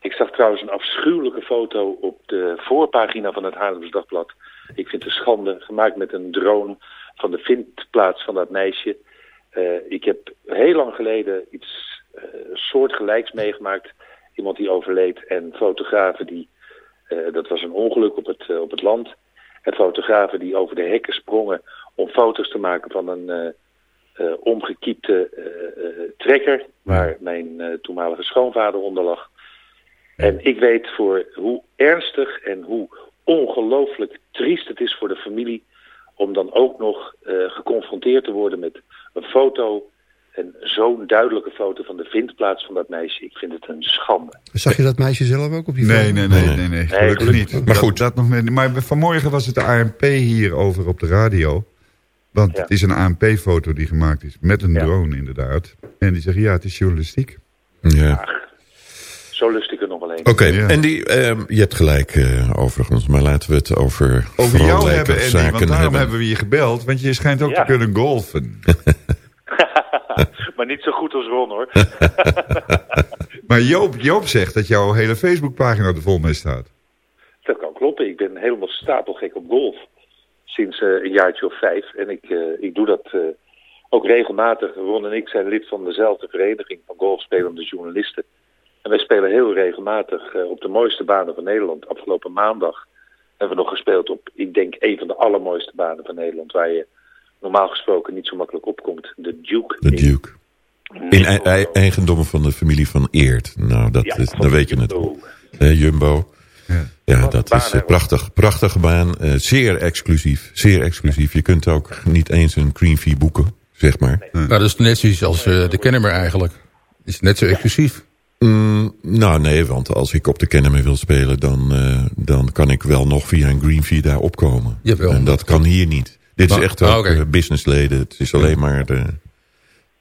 Ik zag trouwens een afschuwelijke foto op de voorpagina van het Haarlems Dagblad. Ik vind het een schande, gemaakt met een drone van de vindplaats van dat meisje. Eh, ik heb heel lang geleden iets eh, soortgelijks meegemaakt. Iemand die overleed en fotografen die... eh, dat was een ongeluk op het, op het land. En fotografen die over de hekken sprongen om foto's te maken van een omgekiepte trekker... waar mijn toenmalige schoonvader onder lag. En ik weet voor hoe ernstig en hoe ongelooflijk triest het is voor de familie om dan ook nog eh, geconfronteerd te worden met een foto, en zo'n duidelijke foto van de vindplaats van dat meisje. Ik vind het een schande. Zag je dat meisje zelf ook op die Nee, foto? nee, nee, nee, nee, gelukkig gelukkig niet. Maar goed. Dat, dat nog meer, maar vanmorgen was het de ANP hierover op de radio. Want het is een ANP-foto die gemaakt is met een drone inderdaad. En die zeggen, ja, het is journalistiek. Ja. Zo lust ik er nog wel een. Oké, en die, ehm, je hebt gelijk eh, overigens, maar laten we het over, Over jou hebben, Andy, zaken want daarom hebben. hebben we je gebeld. Want je schijnt ook Ja. te kunnen golfen. maar niet zo goed als Ron hoor. maar Joop, Joop zegt dat jouw hele Facebookpagina er vol mee staat. Dat kan kloppen. Ik ben helemaal stapelgek op golf. Sinds eh, een jaartje of vijf. En ik, eh, ik doe dat eh, ook regelmatig. Ron en ik zijn lid van dezelfde vereniging van golfspelende journalisten. En wij spelen heel regelmatig eh, op de mooiste banen van Nederland. Afgelopen maandag hebben we nog gespeeld op, ik denk, een van de allermooiste banen van Nederland. Waar je normaal gesproken niet zo makkelijk opkomt. De Duke. De Duke. In ei- eigendommen van de familie van Eert. Nou, dat Ja, is, dan weet je het. Jumbo. Eh, Jumbo. Ja, Wat dat is een prachtig, prachtige baan. Eh, zeer exclusief. Zeer exclusief. Je kunt ook niet eens een green fee boeken, zeg maar. Nou, dat is net zoiets als eh, de Kennemer eigenlijk. Is net zo exclusief. Mm, nou nee, want als ik op de Kennemer wil spelen... Dan, eh, dan kan ik wel nog via een green fee daar opkomen. Jawel. En dat kan hier niet. Dit is Ah, echt ah, ook oké. eh, businessleden. Het is alleen maar... De,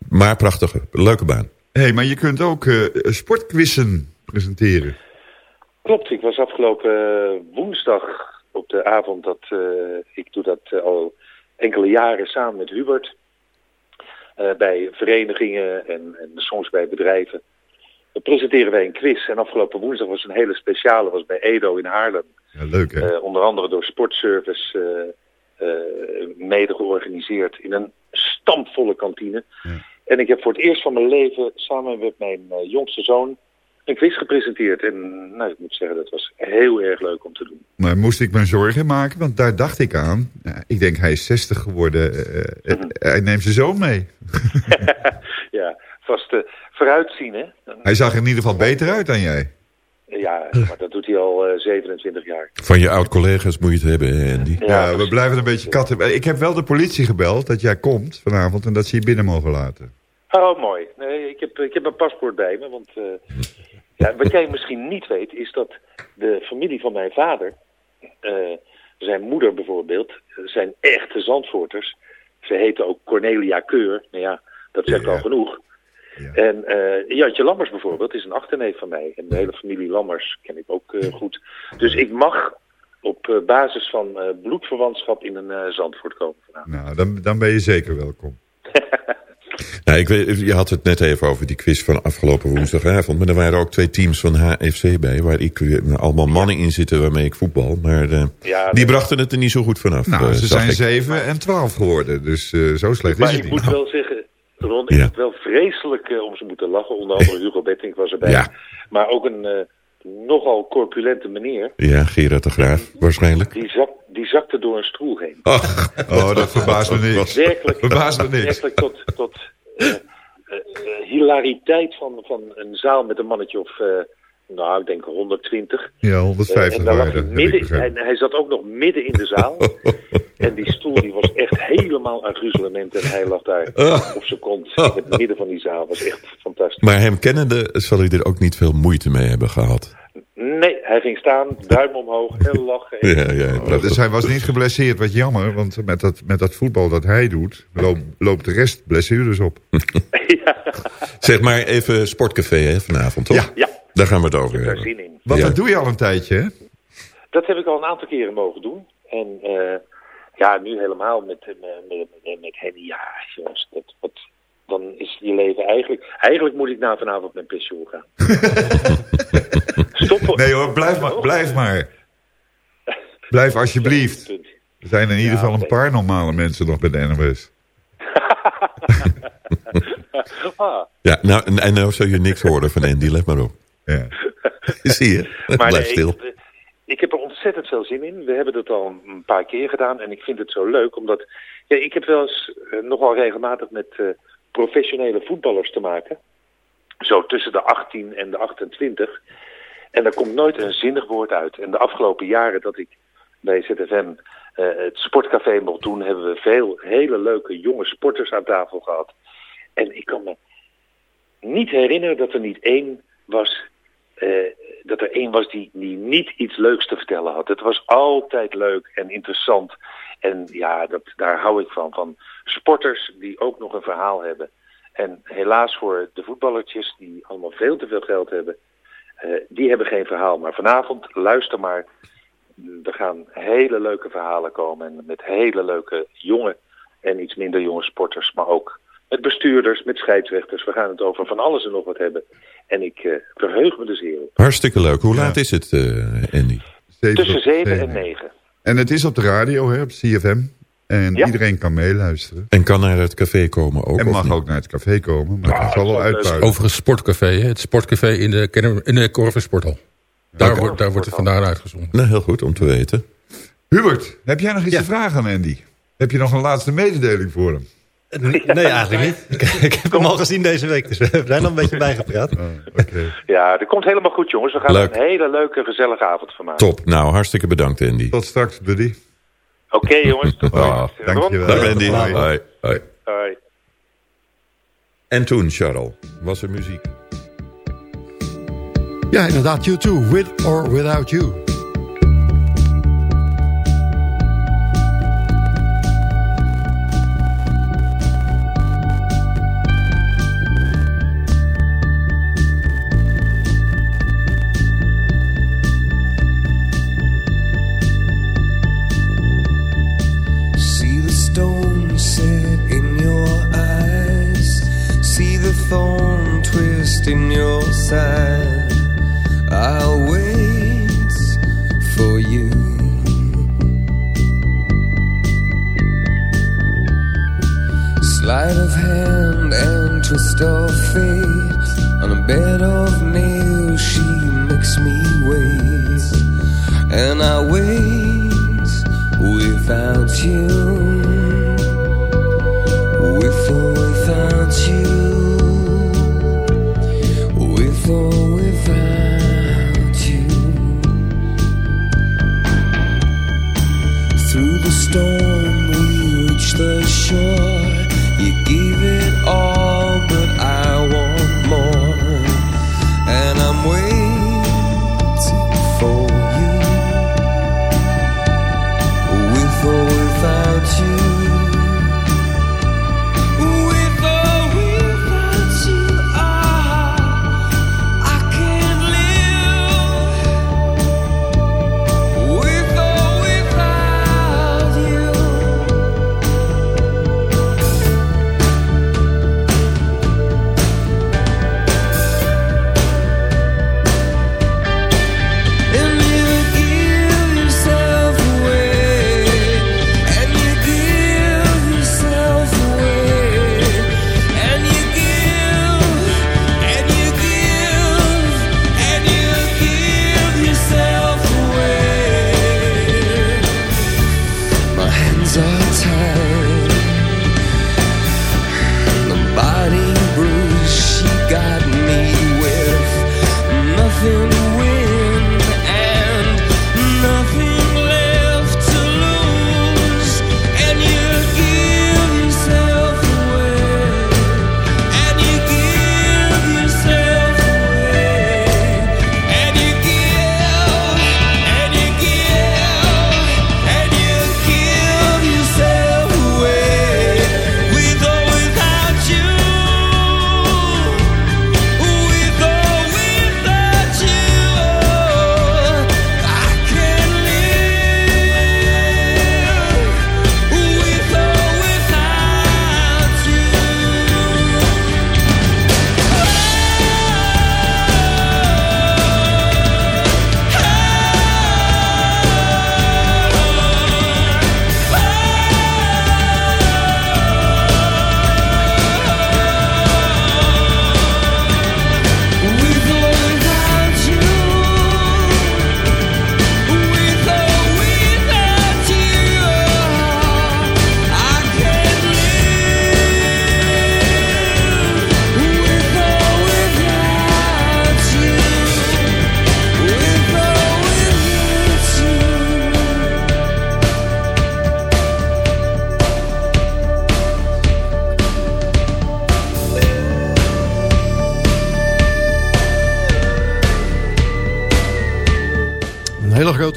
maar prachtige, leuke baan. Hé, hey, maar je kunt ook eh sportquizzen presenteren. Klopt, ik was afgelopen woensdag op de avond dat eh, ik doe dat al enkele jaren samen met Hubert. eh, bij verenigingen en, en soms bij bedrijven. Dan presenteren wij een quiz. En afgelopen woensdag was een hele speciale, was bij Edo in Haarlem. Ja, leuk hè? Eh, onder andere door Sportservice eh, mede georganiseerd in een stampvolle kantine. En ik heb voor het eerst van mijn leven samen met mijn jongste zoon een quiz gepresenteerd. En nou, ik moet zeggen, dat was heel erg leuk om te doen. Maar moest ik me zorgen maken? Want daar dacht ik aan. Ja, ik denk, hij is 60 geworden. Mhm. Hij neemt zijn zoon mee. ja, vast eh, vooruitzien, hè? Hij zag er in ieder geval beter uit dan jij. Ja, maar dat doet hij al eh, 27 jaar. Van je oud-collega's moet je het hebben, hè, Andy. Ja, we blijven een beetje katten. Ik heb wel de politie gebeld dat jij komt vanavond en dat ze je binnen mogen laten. Oh, mooi. Nee, ik heb, ik heb een paspoort bij me, want... eh, ja, wat jij misschien niet weet, is dat de familie van mijn vader... eh, zijn moeder bijvoorbeeld, eh, zijn echte Zandvoorters. Ze heette ook Cornelia Keur. Nou ja, dat zegt al genoeg. En eh, Jantje Lammers bijvoorbeeld is een achterneef van mij. En de hele familie Lammers ken ik ook eh, goed. Dus ik mag op eh, basis van eh, bloedverwantschap in een eh, Zandvoort komen vanavond. Nou, dan, dan ben je zeker welkom. Nou, ik weet, je had het net even over die quiz van afgelopen woensdagavond. Maar er waren ook twee teams van HFC bij. Waar ik allemaal mannen in zitten waarmee ik voetbal. Maar eh, Ja, die brachten het er niet zo goed vanaf. Nou, ze zijn ik. 7 en 12 geworden. Dus eh, zo slecht Maar is ik het moet niet. wel zeggen, Ron, ik Ja. heb wel vreselijk eh, om ze moeten lachen. Onder andere Hugo Bettink was erbij. Ja. Maar ook een eh, nogal corpulente meneer. Ja, Gerard de Graaf, waarschijnlijk. Die, zak, die zakte door een stoel heen. Ach. Oh, dat verbaast me niks. Werkelijk, Verbaast me niks. werkelijk tot, tot eh, eh, eh, hilariteit van, van een zaal met een mannetje of, eh, nou ik denk 120. Ja, 150 Eh, en daar lag waren hij, midden, begrepen. hij, zat ook nog midden in de zaal. en die stoel die was echt helemaal aan gruzelement. En hij lag daar Oh. op zijn kont in het midden van die zaal. was echt fantastisch. Maar hem kennende zal hij er ook niet veel moeite mee hebben gehad. Nee, hij ging staan, duim omhoog en lachen. Ja, ja, Oh, dus hij was niet geblesseerd, wat jammer. Want met dat, met dat voetbal dat hij doet, loopt, loopt de rest blessures op. Zeg maar even Sportcafé hè, vanavond, toch? Ja. Ja. Daar gaan we het over hebben. zin in. Want Ja. dat doe je al een tijdje, hè? Dat heb ik al een aantal keren mogen doen. En eh, ja, nu helemaal met, eh, met, met, met Henny. Ja, jongens, dat, wat, dan is je leven eigenlijk... Eigenlijk moet ik na vanavond met pensioen gaan. Stop. Nee hoor, blijf maar. Blijf, maar. blijf alsjeblieft. Er zijn in ieder geval een paar normale mensen nog bij de NOS. Ah, Ja, nou, en, en nou zul je niks horen van Andy, let maar op. Ja. Zie je? maar nee, stil. Ik, ik heb er ontzettend veel zin in. We hebben het al een paar keer gedaan. En ik vind het zo leuk, omdat... Ja, ik heb wel eens eh, nogal regelmatig met eh, professionele voetballers te maken. Zo tussen de 18 en de 28. En daar komt nooit een zinnig woord uit. En de afgelopen jaren dat ik bij ZFM eh, het sportcafé mocht doen... hebben we veel hele leuke jonge sporters aan tafel gehad. En ik kan me niet herinneren dat er niet één was... eh, dat er één was die, die niet iets leuks te vertellen had. Het was altijd leuk en interessant. En ja, dat, daar hou ik van. Van sporters die ook nog een verhaal hebben. En helaas voor de voetballertjes die allemaal veel te veel geld hebben... eh, die hebben geen verhaal. Maar vanavond, luister maar. Er gaan hele leuke verhalen komen. En met hele leuke jonge en iets minder jonge sporters. Maar ook met bestuurders, met scheidsrechters. We gaan het over van alles en nog wat hebben. En ik eh, verheug me er zeer op. Hartstikke leuk. Hoe laat is het, eh, Andy? Tussen 7 en 9. En het is op de radio, hè, op CFM. En Ja. iedereen kan meeluisteren. En kan naar het café komen ook? En mag niet? ook naar het café komen, maar dat zal wel uitbuiten. Over een sportcafé, hè? het sportcafé in de, in de. Daar, wordt, daar wordt het vandaan uitgezonden. Nou, heel goed om te weten. Hubert, heb jij nog iets te vragen aan Andy? Heb je nog een laatste mededeling voor hem? Nee, eigenlijk niet. Ik, ik heb hem al gezien deze week, dus we zijn al een beetje bijgepraat. Ja, dat komt helemaal goed jongens. We gaan Leuk. een hele leuke, gezellige avond van maken. Top. Nou, hartstikke bedankt, Andy. Tot straks, buddy. Oké jongens. Tot Ah, ziens. dankjewel. Dag, Andy. Hoi. Hoi. Hoi. Hoi. En toen, Charles, was er muziek. Ja, inderdaad, you too, with or without you.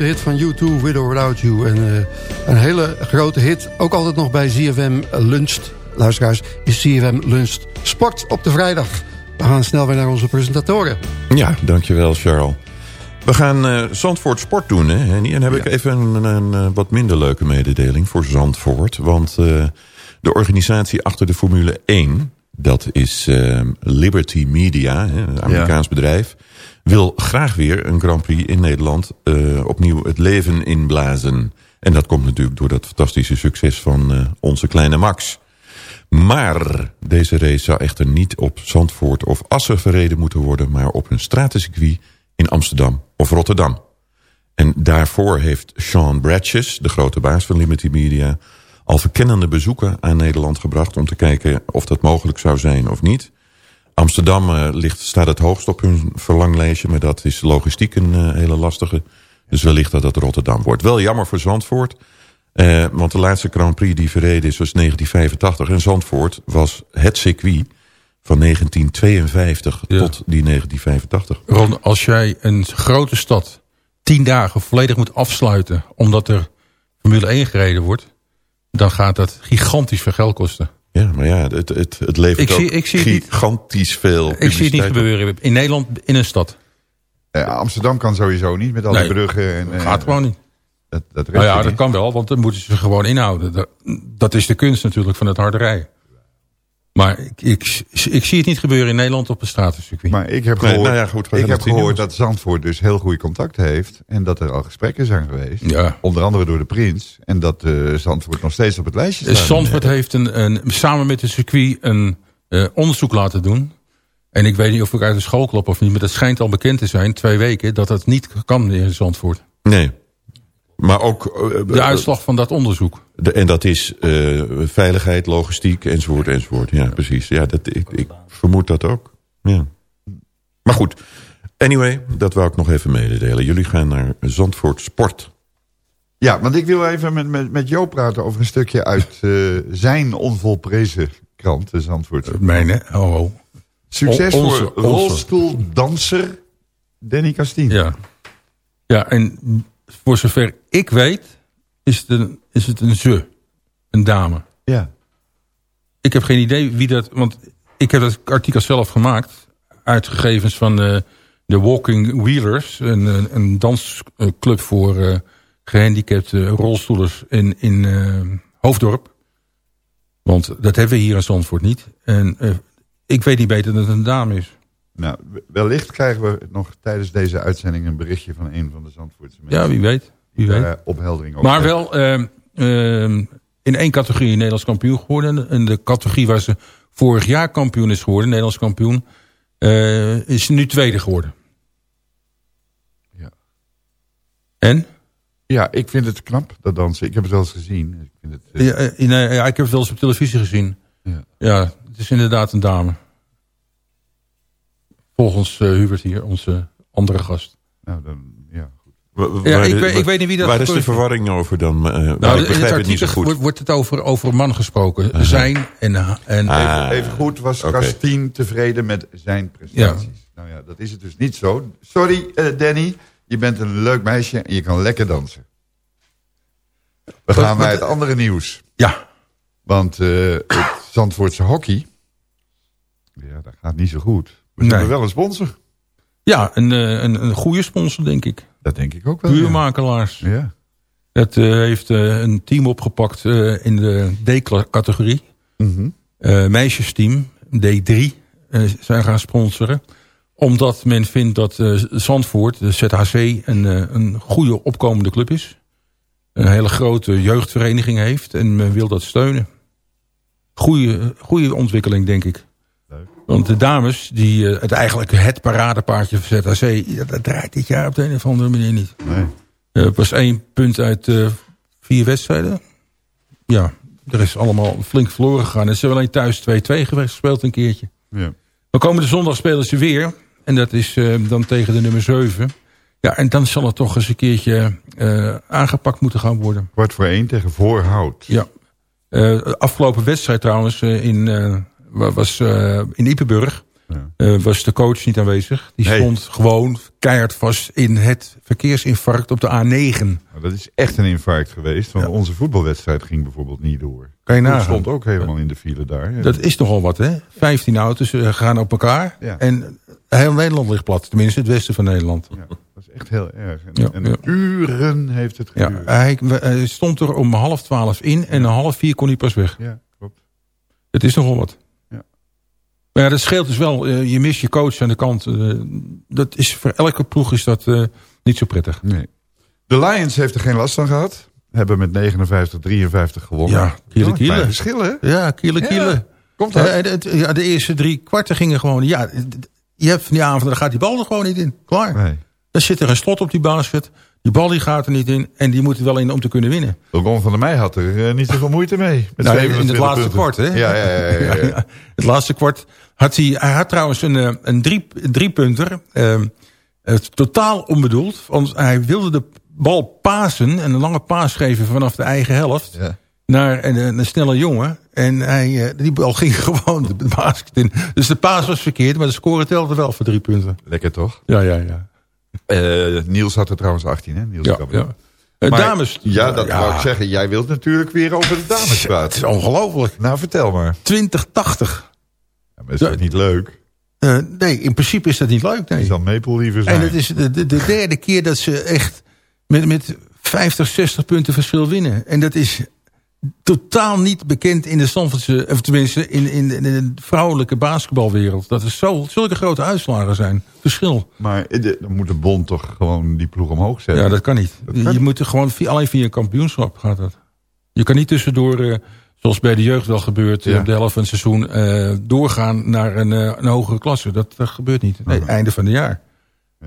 Grote hit van U2, With or Without You. En eh, een hele grote hit, ook altijd nog bij ZFM Luncht. Luisteraars, is ZFM Luncht Sport op de vrijdag. We gaan snel weer naar onze presentatoren. Ja, dankjewel Charles. We gaan eh, Zandvoort Sport doen. Hè? En dan heb ik even een, een, eh, wat minder leuke mededeling voor Zandvoort. Want de organisatie achter de Formule 1... dat is Liberty Media, hè, een Amerikaans bedrijf... wil graag weer een Grand Prix in Nederland eh, opnieuw het leven inblazen. En dat komt natuurlijk door dat fantastische succes van eh, onze kleine Max... Maar deze race zou echter niet op Zandvoort of Assen verreden moeten worden... maar op een stratencircuit in Amsterdam of Rotterdam. En daarvoor heeft Sean Bratches, de grote baas van Liberty Media... al verkennende bezoeken aan Nederland gebracht... om te kijken of dat mogelijk zou zijn of niet. Amsterdam eh, ligt, staat het hoogst op hun verlanglijstje... maar dat is logistiek een eh, hele lastige. Dus wellicht dat het Rotterdam wordt. Wel jammer voor Zandvoort... Eh, want de laatste Grand Prix die verreden is was 1985. En Zandvoort was het circuit van 1952 tot die 1985. Ron, als jij een grote stad tien dagen volledig moet afsluiten... omdat er Formule 1 gereden wordt... dan gaat dat gigantisch veel geld kosten. Ja, maar ja, het, het, het levert Ik zie- ook ik zie niet. gigantisch veel Ik zie het niet gebeuren in Nederland, in een stad. Ja, Amsterdam kan sowieso niet met al die Nee, bruggen. En, eh, gaat gewoon niet. Dat, dat Nou ja, dat niet. kan wel, want dan moeten ze gewoon inhouden. Dat, dat is de kunst natuurlijk van het harde rijden. Maar ik, ik, ik zie het niet gebeuren in Nederland op een stratencircuit. Maar ik heb Nee, gehoord, nou ja, goed, ik heb gehoord dat Zandvoort dus heel goede contacten heeft. En dat er al gesprekken zijn geweest. Ja. Onder andere door de prins. En dat eh, Zandvoort nog steeds op het lijstje staat. Zandvoort heeft een, een, samen met het circuit een eh, onderzoek laten doen. En ik weet niet of ik uit de school klop of niet, maar dat schijnt al bekend te zijn, twee weken, dat dat niet kan in Zandvoort. Nee. Maar ook... eh, De uitslag van dat onderzoek. de- en dat is eh, veiligheid, logistiek, enzovoort, enzovoort. Ja, precies. Ja, dat, ik, ik vermoed dat ook. Ja. Maar goed. Anyway, dat wou ik nog even mededelen. Jullie gaan naar Zandvoort Sport. Ja, want ik wil even met, met, met Jo praten over een stukje uit eh, zijn onvolprezen krant, de Zandvoortse. Mijne, oh, oh. Succes onze- voor onze. rolstoeldanser Danny Castien. Ja. Ja, en voor zover ik weet, is het een, is het een ze. Een dame. Ja. Ik heb geen idee wie dat... Want ik heb het artikel zelf gemaakt. Uit gegevens van eh, de Walking Wheelers. Een, een, een dansclub voor eh, gehandicapte rolstoelers in, in eh, Hoofddorp. Want dat hebben we hier in Zandvoort niet. En eh, ik weet niet beter dat het een dame is. Nou, wellicht krijgen we nog tijdens deze uitzending een berichtje van een van de Zandvoortse mensen. Ja, wie weet. Wie die weet. daar opheldering over Maar wel ehm, ehm, in één categorie Nederlands kampioen geworden. En de categorie waar ze vorig jaar kampioen is geworden, Nederlands kampioen, eh, is nu tweede geworden. Ja. En? Ja, ik vind het knap, dat dansen. Ik heb het wel eens gezien. Ik vind het, eh, Ja, eh, nee, ja, ik heb het wel eens op televisie gezien. Ja. Ja, het is inderdaad een dame. Volgens eh, Hubert hier, onze andere gast. nou, dan, ja, goed. Ja, waar ik de- weet- ik weet niet wie dat Waar is de verwarring over dan? Eh, Nou, ik in begrijp het het niet zo goed. wordt, wordt het over, over een man gesproken. Zijn en... en Ah, even, even goed was. Castien tevreden met zijn prestaties. Nou ja, dat is het dus niet zo. Sorry, eh, Danny. Je bent een leuk meisje en je kan lekker dansen. We gaan naar het andere nieuws. Ja. Want eh, het Zandvoortse hockey... Ja, dat gaat niet zo goed. We Nee. hebben wel een sponsor. Ja, een, eh, een, een goede sponsor, denk ik. Dat denk ik ook wel. Buurmakelaars. Ja. Het eh, heeft eh, een team opgepakt in de D-categorie. Mhm. Eh, meisjesteam, D3, eh, zijn gaan sponsoren. Omdat men vindt dat Zandvoort, de ZHC, een, een goede opkomende club is. Een hele grote jeugdvereniging heeft en men wil dat steunen. Goede ontwikkeling, denk ik. Want de dames, die, eh, het eigenlijk het paradepaardje van ZHC... dat draait dit jaar op de een of andere manier niet. Nee. Eh, Het was één punt uit eh, vier wedstrijden. Ja, er is allemaal flink verloren gegaan. En ze hebben alleen thuis 2-2 geweest, gespeeld een keertje. Ja. Maar komende zondag spelen ze weer. En dat is eh, dan tegen de nummer 7. Ja, en dan zal het toch eens een keertje eh, aangepakt moeten gaan worden. Kwart voor één tegen Voorhout. Ja. Eh, afgelopen wedstrijd trouwens eh, in, eh, was, eh, in Ipenburg. eh, was de coach niet aanwezig. Die Nee. stond gewoon keihard vast in het verkeersinfarct op de A9. Nou, dat is echt een infarct geweest. Want onze voetbalwedstrijd ging bijvoorbeeld niet door. Kan je nagaan. stond ook helemaal in de file daar. Ja. Dat is nogal wat, hè? 15 auto's eh, gaan op elkaar. Ja. En heel Nederland ligt plat. Tenminste, het westen van Nederland. Ja, dat is echt heel erg. En, Ja, en ja. uren heeft het Ja, geduurd. hij, hij stond er om half twaalf in en om half vier kon hij pas weg. Ja, klopt. Het is nogal wat. Ja. Maar ja, dat scheelt dus wel. eh, je mist je coach aan de kant. eh, dat is, voor elke ploeg is dat eh, niet zo prettig. Nee. De Lions heeft er geen last van gehad. Hebben met 59, 53 gewonnen. Ja, kiele kiele. Klein verschil, hè? Ja, kiele Ja, kiele. Komt dat? Ja, de eerste drie kwarten gingen gewoon... Ja, je hebt van die avond, daar gaat die bal er gewoon niet in. Klaar. Nee. Dan zit er een slot op die basket. Die bal die gaat er niet in. En die moet er wel in om te kunnen winnen. Ron van der Meij had er niet zoveel moeite mee. Met Nou, in het 27 laatste punten. kwart, hè? Ja, ja. ja, ja. Het laatste kwart had hij... Hij had trouwens een, eh, een drie, driepunter. het totaal onbedoeld. Want hij wilde de bal pasen. En een lange paas geven vanaf de eigen helft. Ja. Naar een, een snelle jongen. En hij, eh, die bal ging gewoon de basket in. Dus de paas was verkeerd. Maar de score telde wel voor drie punten. Lekker toch? Ja, ja, ja. Niels had er trouwens 18, hè? Niels Ja, ja. Maar- dames. Ja, dat wou ik zeggen. Jij wilt natuurlijk weer over de dames Het is praten. ongelooflijk. Nou, vertel maar. 2080. Maar is dat niet leuk? Eh, nee, in principe is dat niet leuk. Nee. Die zal Maple liever zijn. En het is de, de, de derde keer dat ze echt met, met 50, 60 punten verschil winnen. En dat is totaal niet bekend in de Zandvoortse, of tenminste in, in, in de vrouwelijke basketbalwereld. Dat er zo, zulke grote uitslagen zijn. Verschil. Maar eh, de- dan moet de bond toch gewoon die ploeg omhoog zetten? Ja, dat kan niet. je moet er gewoon via, alleen via een kampioenschap gaat dat. Je kan niet tussendoor, eh, zoals bij de jeugd wel gebeurt, eh, Ja. op de helft van het seizoen, eh, doorgaan naar een, eh, een hogere klasse. Dat, dat gebeurt niet. Nee, einde van het jaar.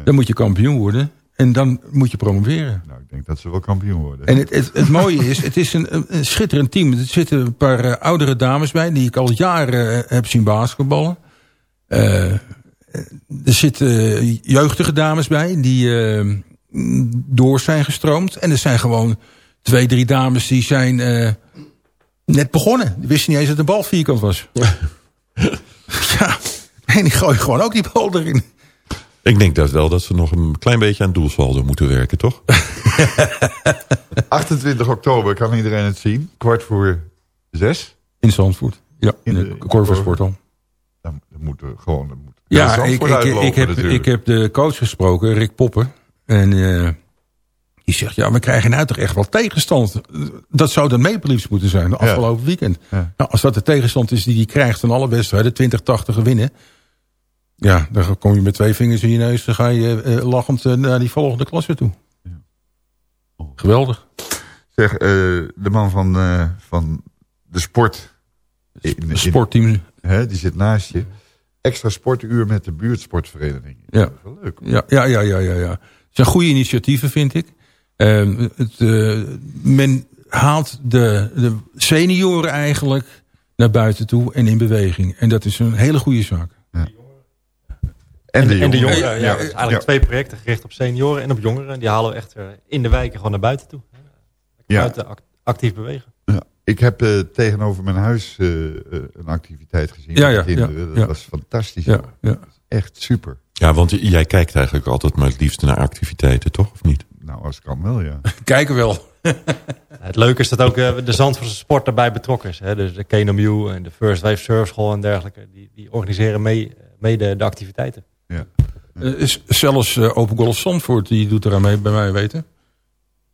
Dan moet je kampioen worden en dan moet je promoveren. Nou, ik denk dat ze wel kampioen worden. En het, het, het mooie is, het is een, een, schitterend team. Er zitten een paar oudere dames bij, die ik al jaren heb zien basketballen. Er zitten jeugdige dames bij, die door zijn gestroomd. En er zijn gewoon twee, drie dames die zijn net begonnen. Die wisten niet eens dat de bal vierkant was. ja, en die gooien gewoon ook die bal erin. Ik denk dat wel dat ze nog een klein beetje aan doelsaldo moeten werken, toch? 28 oktober kan iedereen het zien. Kwart voor zes. In Zandvoort. Ja, in de, de- Corver Sporthal. Dan, dan moeten we gewoon... Dan moet Ja, ik, ik, heb, natuurlijk. ik heb de coach gesproken, Rick Poppen. En eh, die zegt, ja, we krijgen nou toch echt wel tegenstand. Dat zou dan Maple Leafs moeten zijn, de afgelopen weekend. Ja. Nou, als dat de tegenstand is die hij krijgt van alle wedstrijden, 20-80 winnen. Ja, dan kom je met twee vingers in je neus. Dan ga je eh, lachend eh, naar die volgende klasse toe. Geweldig. Zeg, eh, de man van, van de sport... in- in- Sportteam. hè, die zit naast je. Extra sportuur met de buurtsportvereniging. Ja. Dat is wel leuk. Ja, ja, ja, ja, ja, ja. Het zijn goede initiatieven, vind ik. Ehm, het, eh, men haalt de, de senioren eigenlijk naar buiten toe en in beweging. En dat is een hele goede zaak. En de en de jongeren. Ja, eigenlijk ja. twee projecten gericht op senioren en op jongeren. Die halen we echt eh, in de wijken gewoon naar buiten toe. Ja. Buiten act- actief bewegen. Ja. Ik heb eh, tegenover mijn huis een activiteit gezien. Ja, met ja, kinderen. ja, dat ja. was fantastisch. Ja, ja. Echt super. Ja, want jij kijkt eigenlijk altijd maar het liefst naar activiteiten, toch? Of niet? Nou, als het kan wel, ja. Kijken wel. Het leuke is dat ook eh, de Zandvoortse sport daarbij betrokken is. Hè? Dus de KNMU en de First Wave Surf School en dergelijke. Die, die organiseren mee, mee de, de activiteiten. ja. Eh, is zelfs eh, Open Golf Zandvoort, die doet eraan mee, bij mij weten.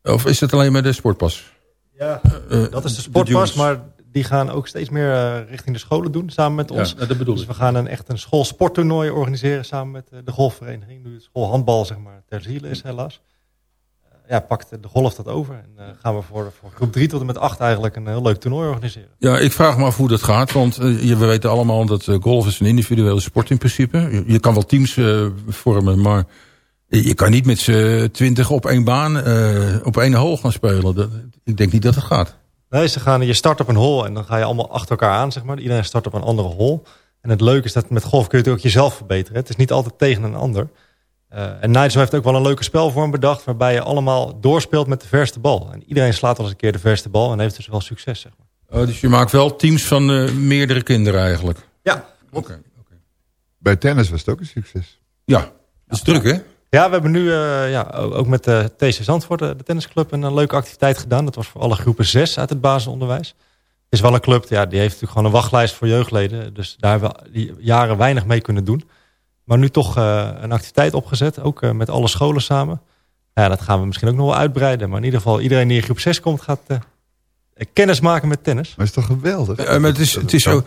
Of is het alleen maar de sportpas? Ja, dat is de sportpas, maar die gaan ook steeds meer richting de scholen doen, samen met ons. Ja, dat bedoel dus ik. we gaan een echt een schoolsporttoernooi organiseren samen met de golfvereniging. Nu het schoolhandbal zeg maar ter ziele is helaas. Ja, pakt de golf dat over. En eh, gaan we voor, voor groep 3 tot en met 8 eigenlijk een heel leuk toernooi organiseren. Ja, ik vraag me af hoe dat gaat. Want je- we weten allemaal dat eh, golf is een individuele sport in principe. Je, je kan wel teams vormen, maar je kan niet met z'n twintig op één baan, op één hole gaan spelen. Dat, ik denk niet dat het gaat. Nee, ze gaan, je start op een hole en dan ga je allemaal achter elkaar aan, zeg maar. Iedereen start op een andere hole. En het leuke is dat met golf kun je het ook jezelf verbeteren. Het is niet altijd tegen een ander. Eh, en Nigel heeft ook wel een leuke spelvorm bedacht... waarbij je allemaal doorspeelt met de verste bal. En iedereen slaat wel eens een keer de verste bal en heeft dus wel succes, zeg maar. Oh, dus je maakt wel teams van eh, meerdere kinderen eigenlijk. Ja, Oké. Bij tennis was het ook een succes. Ja, dat is druk hè? Ja, we hebben nu eh, ja, ook met de TC Zandvoort, de tennisclub, een, leuke activiteit gedaan. Dat was voor alle groepen 6 uit het basisonderwijs. Het is wel een club, ja, die heeft natuurlijk gewoon een wachtlijst voor jeugdleden. Dus daar hebben we die jaren weinig mee kunnen doen. Maar nu toch eh, een activiteit opgezet, ook eh, met alle scholen samen. Ja, dat gaan we misschien ook nog wel uitbreiden. Maar in ieder geval, iedereen die in groep 6 komt, gaat eh, kennis maken met tennis. Maar is toch geweldig? Maar het is, het is zo,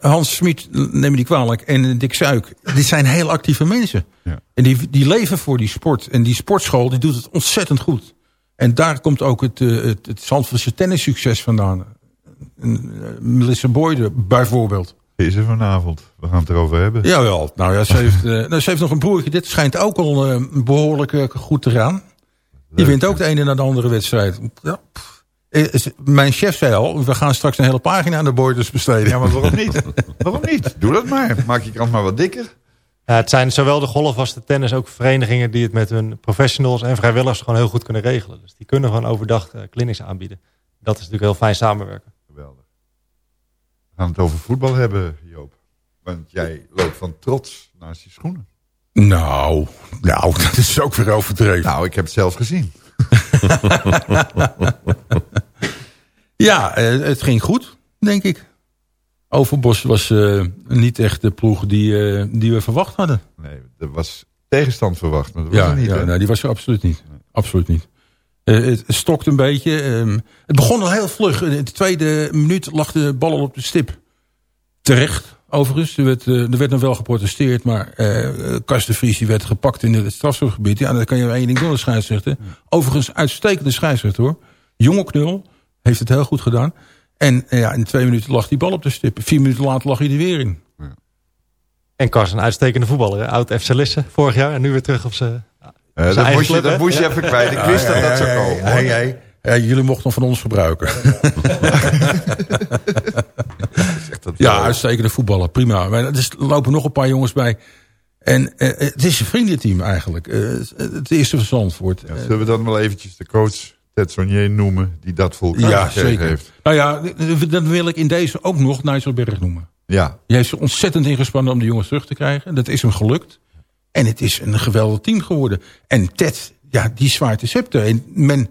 Hans Smit, neem me niet kwalijk, en Dick Suik. Dit zijn heel actieve mensen. Ja. En die, die leven voor die sport. En die sportschool die doet het ontzettend goed. En daar komt ook het, het, het Zandvoortse tennissucces vandaan. Melissa Boyde bijvoorbeeld. Is er vanavond. We gaan het erover hebben. Ja, wel. Nou ja, ze heeft, eh, nou, ze heeft nog een broertje. Dit schijnt ook al eh, behoorlijk eh, goed te gaan. Die wint ook de ene na de andere wedstrijd. Ja, Mijn chef zei al, we gaan straks een hele pagina aan de Boyders besteden. Ja, maar waarom niet? waarom niet? Doe dat maar. Maak je kans maar wat dikker. Ja, het zijn zowel de golf als de tennis ook verenigingen die het met hun professionals en vrijwilligers gewoon heel goed kunnen regelen. Dus die kunnen gewoon overdag uh, clinics aanbieden. Dat is natuurlijk heel fijn samenwerken. Gaan het over voetbal hebben, Joop. Want jij loopt van trots naast je schoenen. Nou, nou, dat is ook weer overdreven. Nou, ik heb het zelf gezien. ja, eh, het ging goed, denk ik. Overbos was uh, niet echt de ploeg die, uh, die we verwacht hadden. Nee, er was tegenstand verwacht, maar dat was ja, er niet. Ja, nee, die was er absoluut niet. Nee. Absoluut niet. Eh, het stokt een beetje. Ehm, het begon al heel vlug. In de tweede minuut lag de bal al op de stip. Terecht, overigens. Er werd, eh, er werd nog wel geprotesteerd. Maar uh, Karsten Vries die werd gepakt in het strafschopgebied. Ja, dan kan je één ding doen als scheidsrechter. Overigens uitstekende scheidsrechter hoor. Jonge knul. Heeft het heel goed gedaan. En ja, in twee minuten lag die bal op de stip. Vier minuten later lag hij er weer in. En Kars een uitstekende voetballer. hè? Oud FC Lisse vorig jaar. En nu weer terug op zijn Eh, dat moest je, dat moest even kwijt. Ik wist dat dat zou komen. Ja, jullie mochten hem van ons gebruiken. ja, uitstekende voetballer. Prima. Maar er lopen nog een paar jongens bij. En eh, het is een vriendenteam eigenlijk. Eh, het eerste van Zandvoort. Ja, zullen we dan wel eventjes de coach Ted Sonier noemen... die dat voor elkaar Ja, zeker. heeft? Nou ja, dan wil ik in deze ook nog Nijsselberg noemen. Ja. Jij is ontzettend ingespannen om de jongens terug te krijgen. Dat is hem gelukt. En het is een geweldig team geworden. En Ted, ja, die zwaait de scepter. En men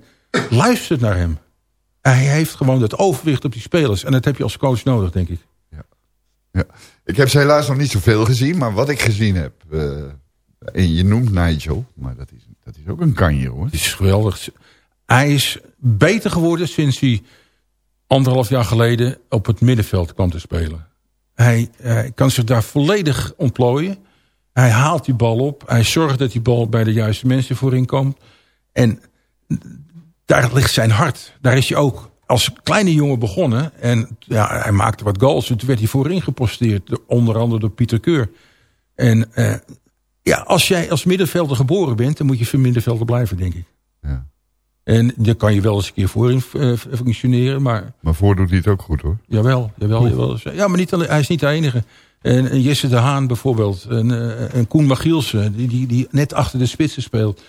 luistert naar hem. Hij heeft gewoon het overwicht op die spelers. En dat heb je als coach nodig, denk ik. Ja. Ik heb ze helaas nog niet zoveel gezien, maar wat ik gezien heb... eh, en je noemt Nigel, maar dat is, dat is ook een kanje hoor. Het is geweldig. Hij is beter geworden sinds hij anderhalf jaar geleden op het middenveld kwam te spelen. Hij, hij kan zich daar volledig ontplooien. Hij haalt die bal op. Hij zorgt dat die bal bij de juiste mensen voorin komt. En daar ligt zijn hart. Daar is hij ook als kleine jongen begonnen. En ja, hij maakte wat goals. En toen werd hij voorin geposteerd. Onder andere door Pieter Keur. En eh, ja, als jij als middenvelder geboren bent... dan moet je voor middenvelder blijven, denk ik. Ja. En dan kan je wel eens een keer voorin eh, functioneren. Maar Maar voor doet hij het ook goed hoor. Jawel, jawel, jawel. Ja, maar niet alleen, hij is niet de enige. En, Jesse de Haan bijvoorbeeld. En, eh, en Koen Magielsen, die, die, die net achter de spitsen speelt.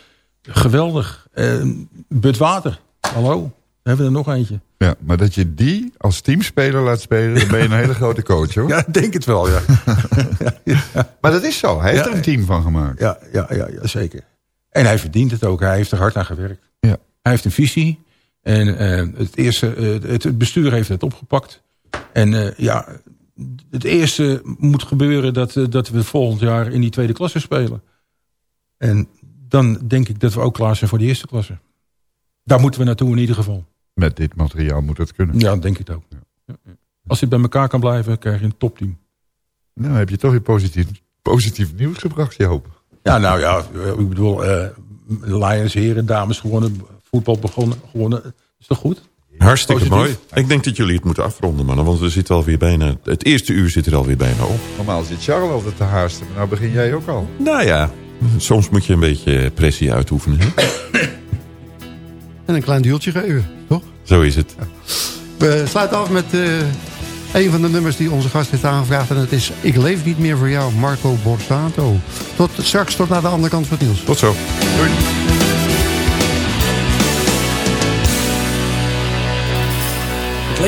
Geweldig. En Bud Water, hallo. We hebben er nog eentje. Ja, maar dat je die als teamspeler laat spelen, dan ben je een hele grote coach hoor. Ja, ik denk het wel, ja. Maar dat is zo, hij heeft Ja. er een team van gemaakt. Ja, ja, ja, ja, zeker. En hij verdient het ook. Hij heeft er hard aan gewerkt. Ja. Hij heeft een visie. En eh, het, eerste, eh, het, het bestuur heeft het opgepakt. En eh, ja, het eerste moet gebeuren dat, eh, dat we volgend jaar in die tweede klasse spelen. En dan denk ik dat we ook klaar zijn voor de eerste klasse. Daar moeten we naartoe in ieder geval. Met dit materiaal moet het kunnen. Ja, denk ik het ook. Ja. Als dit bij elkaar kan blijven, krijg je een topteam. Nou, heb je toch weer positief, positief nieuws gebracht, Joop. Ja, nou ja, ik bedoel, eh Lions heren, dames gewonnen, voetbal begonnen, gewonnen. Is toch goed? Hartstikke Positief. mooi. Ik denk dat jullie het moeten afronden, mannen. Want we zitten alweer bijna... Het eerste uur zit er alweer bijna op. Normaal zit Charles altijd te haasten, maar nou begin jij ook al. Nou ja, soms moet je een beetje pressie uitoefenen. Hè? En een klein duwtje geven, toch? Zo is het. We sluiten af met eh, een van de nummers die onze gast heeft aangevraagd. En dat is Ik leef niet meer voor jou, Marco Borsato. Tot straks, tot naar de andere kant van het nieuws. Tot zo. Doei.